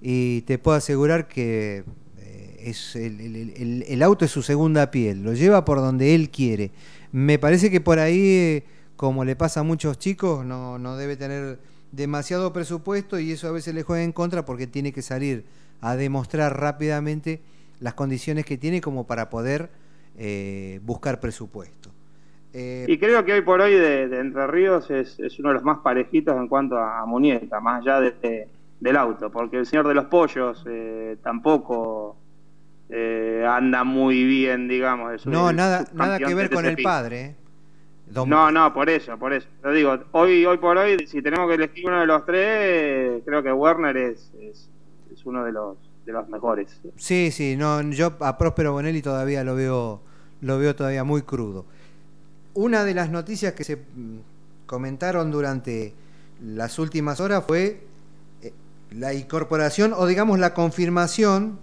A: y te puedo asegurar que eh, es el, auto es su segunda piel, lo lleva por donde él quiere. Me parece que por ahí, eh, como le pasa a muchos chicos, no, no debe tener demasiado presupuesto y eso a veces le juega en contra porque tiene que salir a demostrar rápidamente las condiciones que tiene como para poder eh, buscar presupuesto. Eh,
C: Y creo que hoy por hoy de, de Entre Ríos es, es uno de los más parejitos en cuanto a, muñeca, más allá de, de- del auto, porque el señor de los pollos eh, tampoco eh, anda muy bien, digamos. es
A: no,
C: el
A: nada, nada que ver con el padre. Don-
C: No, no, por eso, por eso. Lo digo, hoy, hoy por hoy, si tenemos que elegir uno de los tres, creo que Werner es, es, es uno de los, de los mejores.
A: Sí, sí, no, yo a Próspero Bonelli todavía lo veo, lo veo todavía muy crudo. Una de las noticias que se mm, comentaron durante las últimas horas fue eh, la incorporación o digamos la confirmación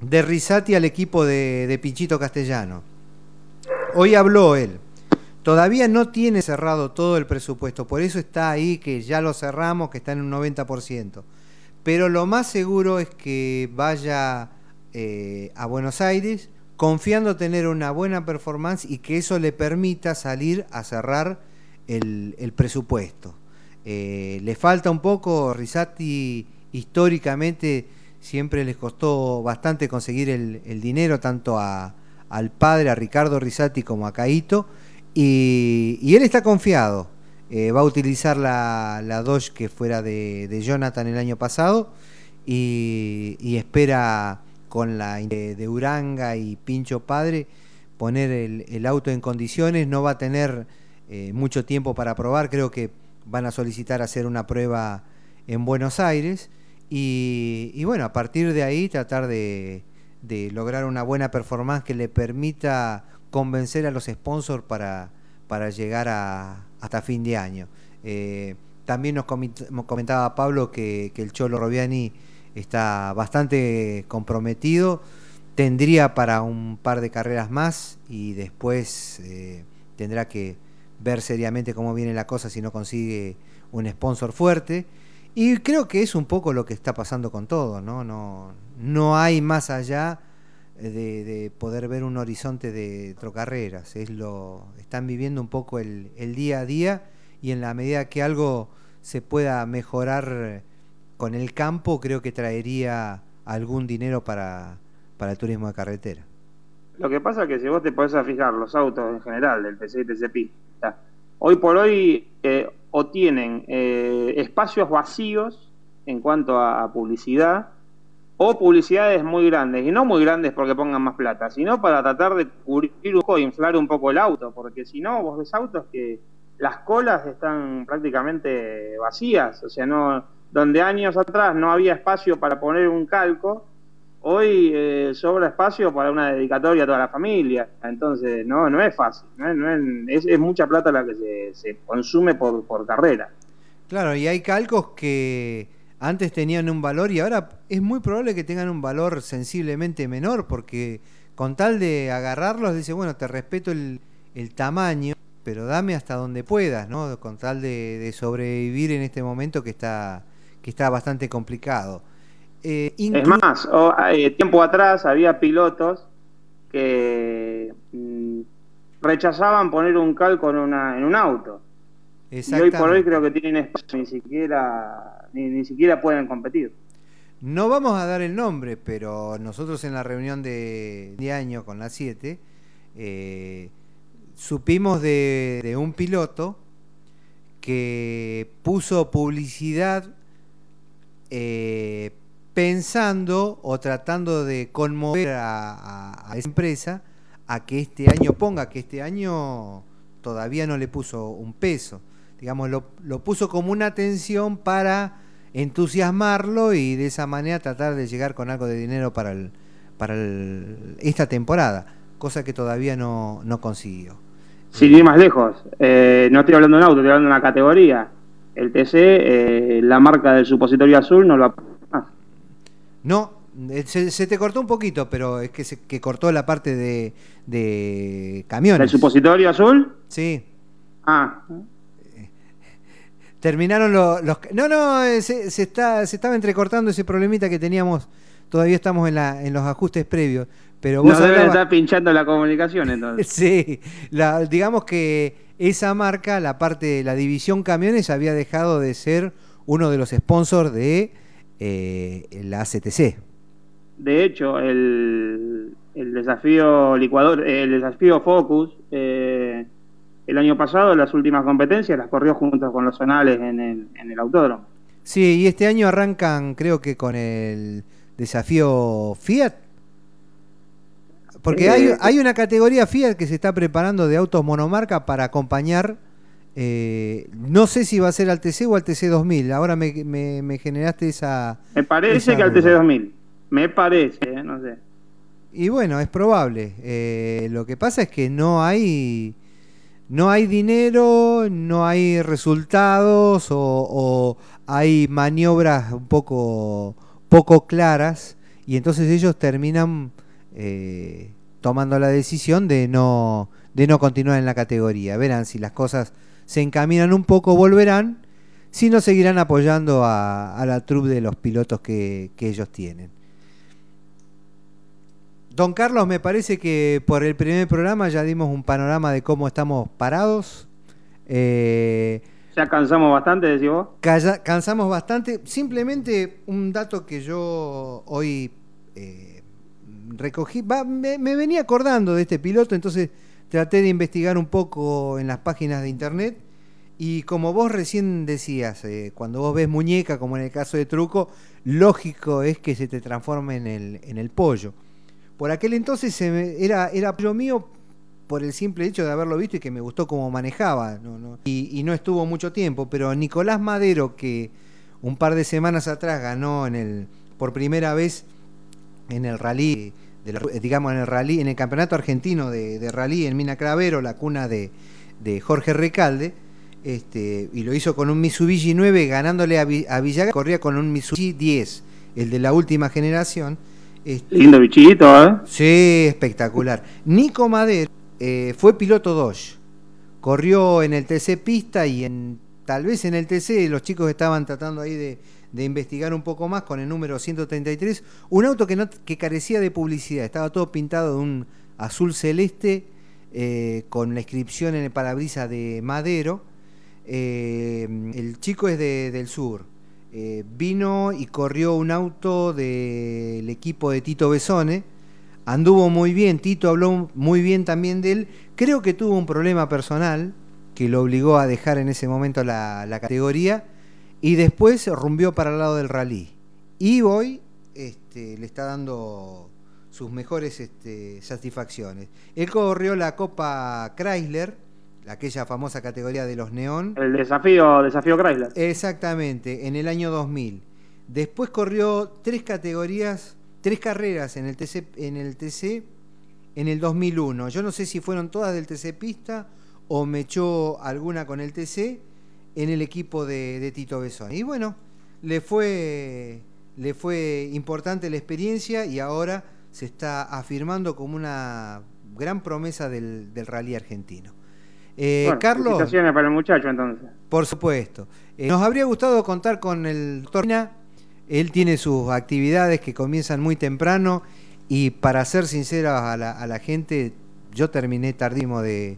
A: de Risati al equipo de, de Pichito Castellano. Hoy habló él. Todavía no tiene cerrado todo el presupuesto, por eso está ahí que ya lo cerramos, que está en un 90%. Pero lo más seguro es que vaya eh, a Buenos Aires confiando tener una buena performance y que eso le permita salir a cerrar el, el presupuesto. Eh, le falta un poco, Risati históricamente siempre les costó bastante conseguir el, el dinero tanto a, al padre, a Ricardo Risati como a Caito, y, y él está confiado. Eh, va a utilizar la, la que fuera de, de Jonathan el año pasado y espera con la de, de Uranga y Pincho Padre poner el, auto en condiciones. No va a tener eh, mucho tiempo para probar, creo que van a solicitar hacer una prueba en Buenos Aires y, bueno, a partir de ahí tratar de, lograr una buena performance que le permita convencer a los sponsors para, para llegar a, hasta fin de año. Eh, también nos comentaba Pablo que, que el Cholo Robiani está bastante comprometido, tendría para un par de carreras más y después eh, tendrá que ver seriamente cómo viene la cosa si no consigue un sponsor fuerte. Y creo que es un poco lo que está pasando con todo, ¿no? No, no hay más allá de, de poder ver un horizonte de carreras. Es lo, están viviendo un poco el día a día y en la medida que algo se pueda mejorar con el campo, creo que traería algún dinero para, para el turismo de carretera.
C: Lo que pasa es que si vos te podés fijar los autos en general del TC y TCP, está, hoy por hoy eh, o tienen eh, espacios vacíos en cuanto a, a publicidad o publicidades muy grandes, y no muy grandes porque pongan más plata, sino para tratar de cubrir un poco, inflar un poco el auto, porque si no, vos ves autos que las colas están prácticamente vacías, o sea, no donde años atrás no había espacio para poner un calco, hoy eh, sobra espacio para una dedicatoria a toda la familia. Entonces, no, no es fácil. Es, es, mucha plata la que se, se consume por, por, carrera.
A: Claro, y hay calcos que antes tenían un valor y ahora es muy probable que tengan un valor sensiblemente menor, porque con tal de agarrarlos, dice, bueno, te respeto el, el tamaño, pero dame hasta donde puedas, ¿no? Con tal de sobrevivir en este momento que está, que está bastante complicado.
C: Eh, es más, oh, eh, tiempo atrás había pilotos que mm, rechazaban poner un calco en, una, en un auto. Y hoy por hoy creo que tienen espacio, ni siquiera, ni, ni, siquiera pueden competir.
A: No vamos a dar el nombre, pero nosotros en la reunión de, de año con la 7 eh, supimos de, de un piloto que puso publicidad eh, pensando o tratando de conmover a, esa empresa a que este año ponga, que este año todavía no le puso un peso. Digamos, lo, lo puso como una atención para entusiasmarlo y de esa manera tratar de llegar con algo de dinero para, el, para el- esta temporada, cosa que todavía no, no consiguió.
C: Sin ir más lejos, eh, no estoy hablando de un auto, estoy hablando de una categoría. El TC, eh, la marca del supositorio azul, no lo ha...
A: No, eh, se, se te cortó un poquito, pero es que se que cortó la parte de, de camiones.
C: ¿El supositorio azul?
A: Sí.
C: Ah,
A: Terminaron lo- los... No, no, eh, se, se está, se estaba entrecortando ese problemita que teníamos. Todavía estamos en, la, en los ajustes previos. Pero vos
C: deben
A: hablabas-
C: estar pinchando la comunicación entonces. [LAUGHS]
A: Sí, la- digamos que esa marca, la parte de la división camiones, había dejado de ser uno de los sponsors de eh, la ACTC.
C: De hecho, el, el desafío licuador, el desafío Focus, eh, el año pasado, las últimas competencias las corrió junto con los zonales en el, en el autódromo.
A: Sí, y este año arrancan, creo que con el desafío Fiat. Porque
C: Eh,
A: hay, hay una categoría Fiat que se está preparando de autos monomarca para acompañar. eh, no sé si va a ser al TC o al TC 2000. Ahora me, me- me generaste esa.
C: Me parece
A: esa
C: que al
A: duda.
C: TC2000. Me parece, eh, no sé.
A: Y bueno, es probable. Eh, lo que pasa es que no hay. No hay dinero, no hay resultados o, o hay maniobras un poco, poco claras y entonces ellos terminan eh, tomando la decisión de no, de no continuar en la categoría. Verán si las cosas se encaminan un poco, volverán, si no seguirán apoyando a, a la troupe de los pilotos que, que ellos tienen. Don Carlos, me parece que por el primer programa ya dimos un panorama de cómo estamos parados. Eh,
C: Ya cansamos bastante, decís vos.
A: calla- cansamos bastante. Simplemente un dato que yo hoy eh, recogí, me, venía acordando de este piloto, entonces traté de investigar un poco en las páginas de internet. Y como vos recién decías, eh, cuando vos ves muñeca, como en el caso de Truco, lógico es que se te transforme en el, en el pollo. Por aquel entonces era, era pollo mío por el simple hecho de haberlo visto y que me gustó cómo manejaba. y, y no estuvo mucho tiempo, pero Nicolás Madero, que un par de semanas atrás ganó en el por primera vez en el rally, de la- digamos en el rally, en el campeonato argentino de, de rally en Mina Cravero, la cuna de, de Jorge Recalde, este, y lo hizo con un Mitsubishi 9 ganándole a, a Villaga, corría con un Mitsubishi 10, el de la última generación. Este,
C: Lindo bichito, ¿eh?
A: Sí, espectacular. Nico Madero eh, fue piloto Dodge. Corrió en el TC pista y en tal vez en el TC los chicos estaban tratando ahí de, de investigar un poco más con el número 133. Un auto que, no, que carecía de publicidad. Estaba todo pintado de un azul celeste eh, con la inscripción en el parabrisas de Madero. Eh, el chico es de- del sur. Eh, vino y corrió un auto del equipo de Tito Besone. Anduvo muy bien, Tito habló muy bien también de él. Creo que tuvo un problema personal que lo obligó a dejar en ese momento la, la categoría y después rumbió para el lado del rally. Y hoy este, le está dando sus mejores este, satisfacciones. Él corrió la Copa Chrysler, aquella famosa categoría de los neón.
C: El desafío, desafío Chrysler.
A: Exactamente, en el año 2000. Después corrió tres categorías, tres carreras en el TC, en el TC en el 2001. Yo no sé si fueron todas del TC Pista o me echó alguna con el TC en el equipo de, de Tito Besón. Y bueno, le fue, le fue importante la experiencia y ahora se está afirmando como una gran promesa del, del rally argentino. Eh,
C: Bueno,
A: Carlos.
C: felicitaciones para el muchacho entonces.
A: Por supuesto. Eh, nos habría gustado contar con el doctor. Él tiene sus actividades que comienzan muy temprano y para ser sincero a la, a la gente, yo terminé tardísimo de,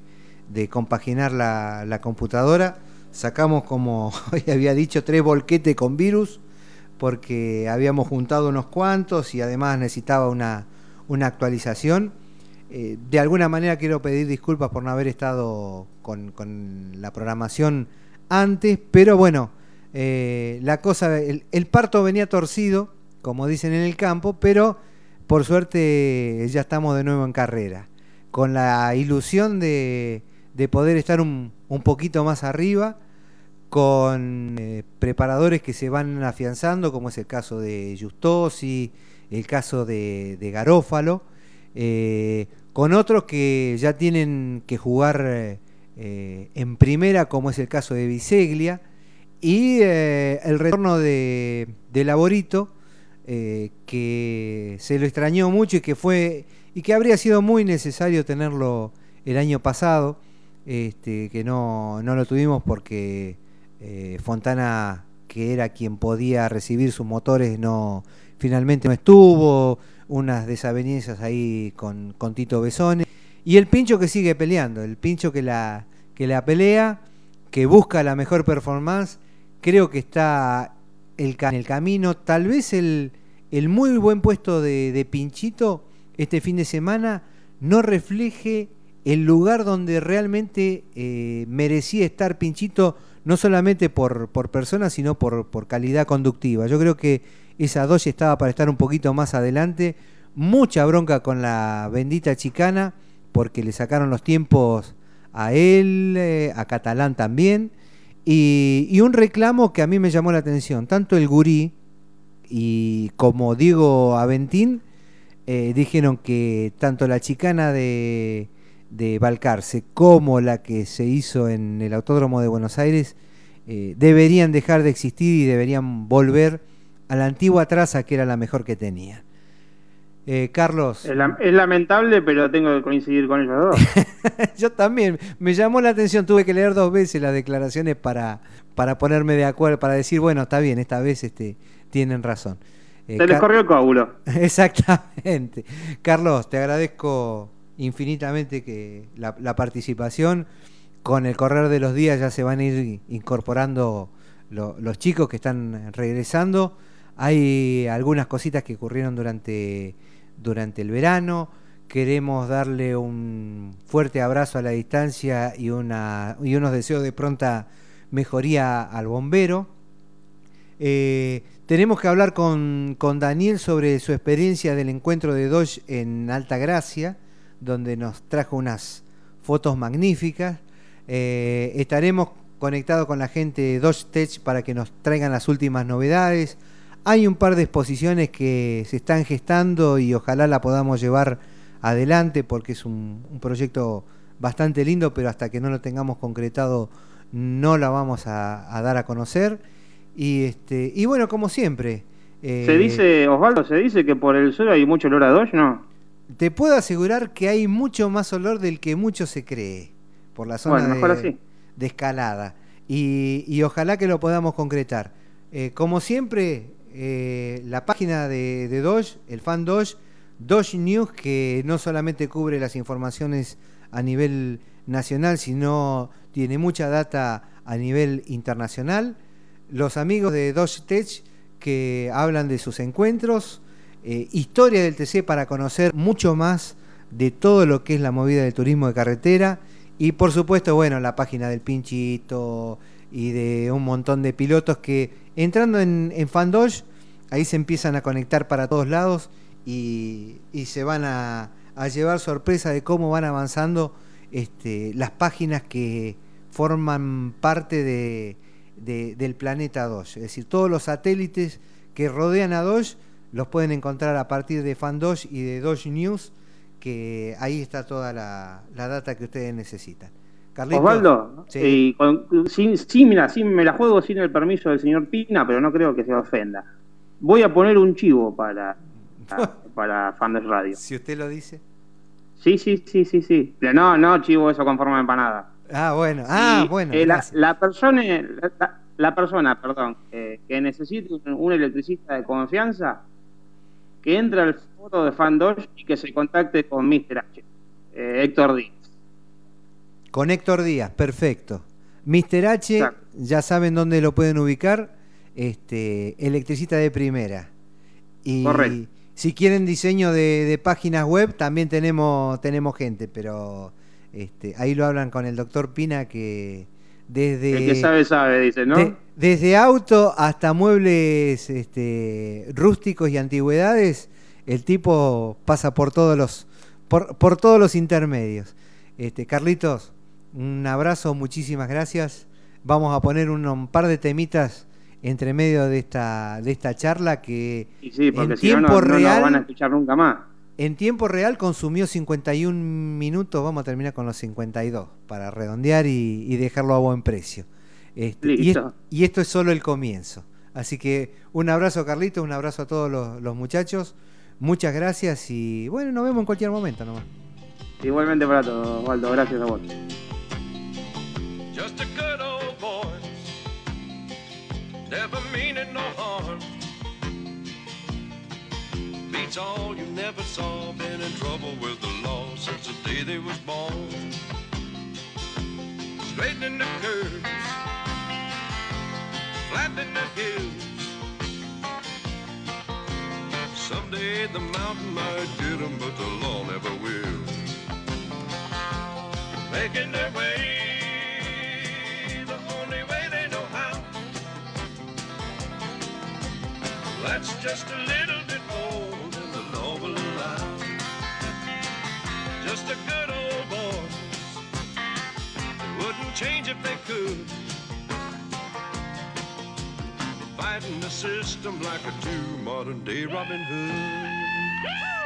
A: de compaginar la, la computadora. Sacamos, como [LAUGHS] hoy había dicho, tres volquetes con virus porque habíamos juntado unos cuantos y además necesitaba una, una actualización. Eh, de alguna manera quiero pedir disculpas por no haber estado con, con la programación antes, pero bueno, eh, la cosa, el, el parto venía torcido, como dicen en el campo, pero por suerte ya estamos de nuevo en carrera. con la ilusión de, de poder estar un, un poquito más arriba, con eh, preparadores que se van afianzando, como es el caso de Justosi, el caso de, Garófalo, eh, con otros que ya tienen que jugar eh, en primera, como es el caso de Biseglia, y el retorno de, de Laborito, que se lo extrañó mucho y que fue y que habría sido muy necesario tenerlo el año pasado, este, que no, no lo tuvimos porque eh, Fontana, que era quien podía recibir sus motores, no finalmente no estuvo, unas desavenencias ahí con, con Tito Besone, y el pincho que sigue peleando, el pincho que la, que la pelea, que busca la mejor performance, creo que está el, en el camino, tal vez el, el muy buen puesto de, de Pinchito este fin de semana no refleje el lugar donde realmente eh, merecía estar Pinchito, no solamente por, por persona, sino por, por calidad conductiva. Yo creo que esa Dodge estaba para estar un poquito más adelante. Mucha bronca con la bendita chicana, porque le sacaron los tiempos a él, eh, a Catalán también. Y, un reclamo que a mí me llamó la atención, tanto el gurí y como Diego Aventín eh, dijeron que tanto la chicana de, de Balcarce como la que se hizo en el Autódromo de Buenos Aires eh, deberían dejar de existir y deberían volver a la antigua traza que era la mejor que tenía. Eh, Carlos,
C: Es, lam- es lamentable, pero tengo que coincidir con ellos dos. [LAUGHS]
A: yo también, me llamó la atención, tuve que leer dos veces las declaraciones para, para ponerme de acuerdo, para decir, bueno, está bien, esta vez este, tienen razón. Eh,
C: Se les corrió el coágulo. [LAUGHS]
A: Exactamente. Carlos, te agradezco infinitamente que la, participación. Con el correr de los días ya se van a ir incorporando lo- los chicos que están regresando. Hay algunas cositas que ocurrieron durante, durante el verano. Queremos darle un fuerte abrazo a la distancia y, una, y unos deseos de pronta mejoría al bombero. Eh, tenemos que hablar con, con Daniel sobre su experiencia del encuentro de Dodge en Alta Gracia, donde nos trajo unas fotos magníficas. Eh, estaremos conectados con la gente de Dodge Tech para que nos traigan las últimas novedades. Hay un par de exposiciones que se están gestando y ojalá la podamos llevar adelante porque es un, un proyecto bastante lindo, pero hasta que no lo tengamos concretado no la vamos a, a dar a conocer. Y este y bueno, como siempre. eh,
C: Se dice, Osvaldo, se dice que por el suelo hay mucho olor a Dodge, ¿no?
A: Te puedo asegurar que hay mucho más olor del que mucho se cree por la zona
C: Bueno, mejor
A: de,
C: así.
A: de escalada. Y, y ojalá que lo podamos concretar. Eh, como siempre, eh, la página de, de Dodge, el fan Dodge, Dodge News, que no solamente cubre las informaciones a nivel nacional, sino tiene mucha data a nivel internacional. Los amigos de Dodge Tech que hablan de sus encuentros, eh, historia del TC para conocer mucho más de todo lo que es la movida del turismo de carretera y por supuesto, bueno, la página del Pinchito y de un montón de pilotos que entrando en, en Fandosh, ahí se empiezan a conectar para todos lados y, se van a, llevar sorpresa de cómo van avanzando este, las páginas que forman parte de, de- del planeta Doge. Es decir, todos los satélites que rodean a Doge los pueden encontrar a partir de FanDoge y de Doge News, que ahí está toda la, la data que ustedes necesitan. Carlitos,
C: Osvaldo,
A: sí.
C: y con- sin, sí, mira, sí, me la juego sin el permiso del señor Pina, pero no creo que se ofenda. Voy a poner un chivo para, [LAUGHS] para, para Radio.
A: si usted lo dice.
C: Sí, sí, sí, sí, sí. Pero no, no, chivo eso con forma de empanada.
A: Ah, bueno, ah,
C: Y,
A: bueno.
C: eh, la, la persona, la, la- la persona, perdón, eh, que necesite un, un electricista de confianza, que entre al foro de Fandosh y que se contacte con Mr. H, eh, Héctor Díaz.
A: Con Héctor Díaz, perfecto. Mr. H,
C: Exacto.
A: ya saben dónde lo pueden ubicar, este, electricista de primera. Y
C: Correcto.
A: si quieren diseño de, de páginas web, también tenemos, tenemos gente, pero este, ahí lo hablan con el doctor Pina que desde...
C: El que sabe, sabe, dice, ¿no?
A: de- desde auto hasta muebles este, rústicos y antigüedades, el tipo pasa por todos los por, por todos los intermedios. Este, Carlitos, un abrazo, muchísimas gracias. Vamos a poner un, un par de temitas entre medio de esta, de esta charla que
C: Y sí, porque
A: en
C: si no, no,
A: tiempo
C: no nos
A: real
C: van a escuchar nunca más.
A: En tiempo real consumió 51 minutos, vamos a terminar con los 52 para redondear y, y dejarlo a buen precio. Este, y, es-
C: Listo.
A: y esto es solo el comienzo. Así que un abrazo Carlitos, un abrazo a todos los, los muchachos. Muchas gracias y bueno, nos vemos en cualquier momento nomás.
C: Igualmente para todos, Waldo. Gracias a vos.
B: Just a good old boy, never meaning no harm. Beats all you never saw, been in trouble with the law since the day they was born. Straightening the curves, flattening the hills. Someday the mountain might get 'em, but the law never will making their way the only way they know how. That's just a little Just a good old boy. They wouldn't change if they could. Fighting the system like a true modern day Robin Hood.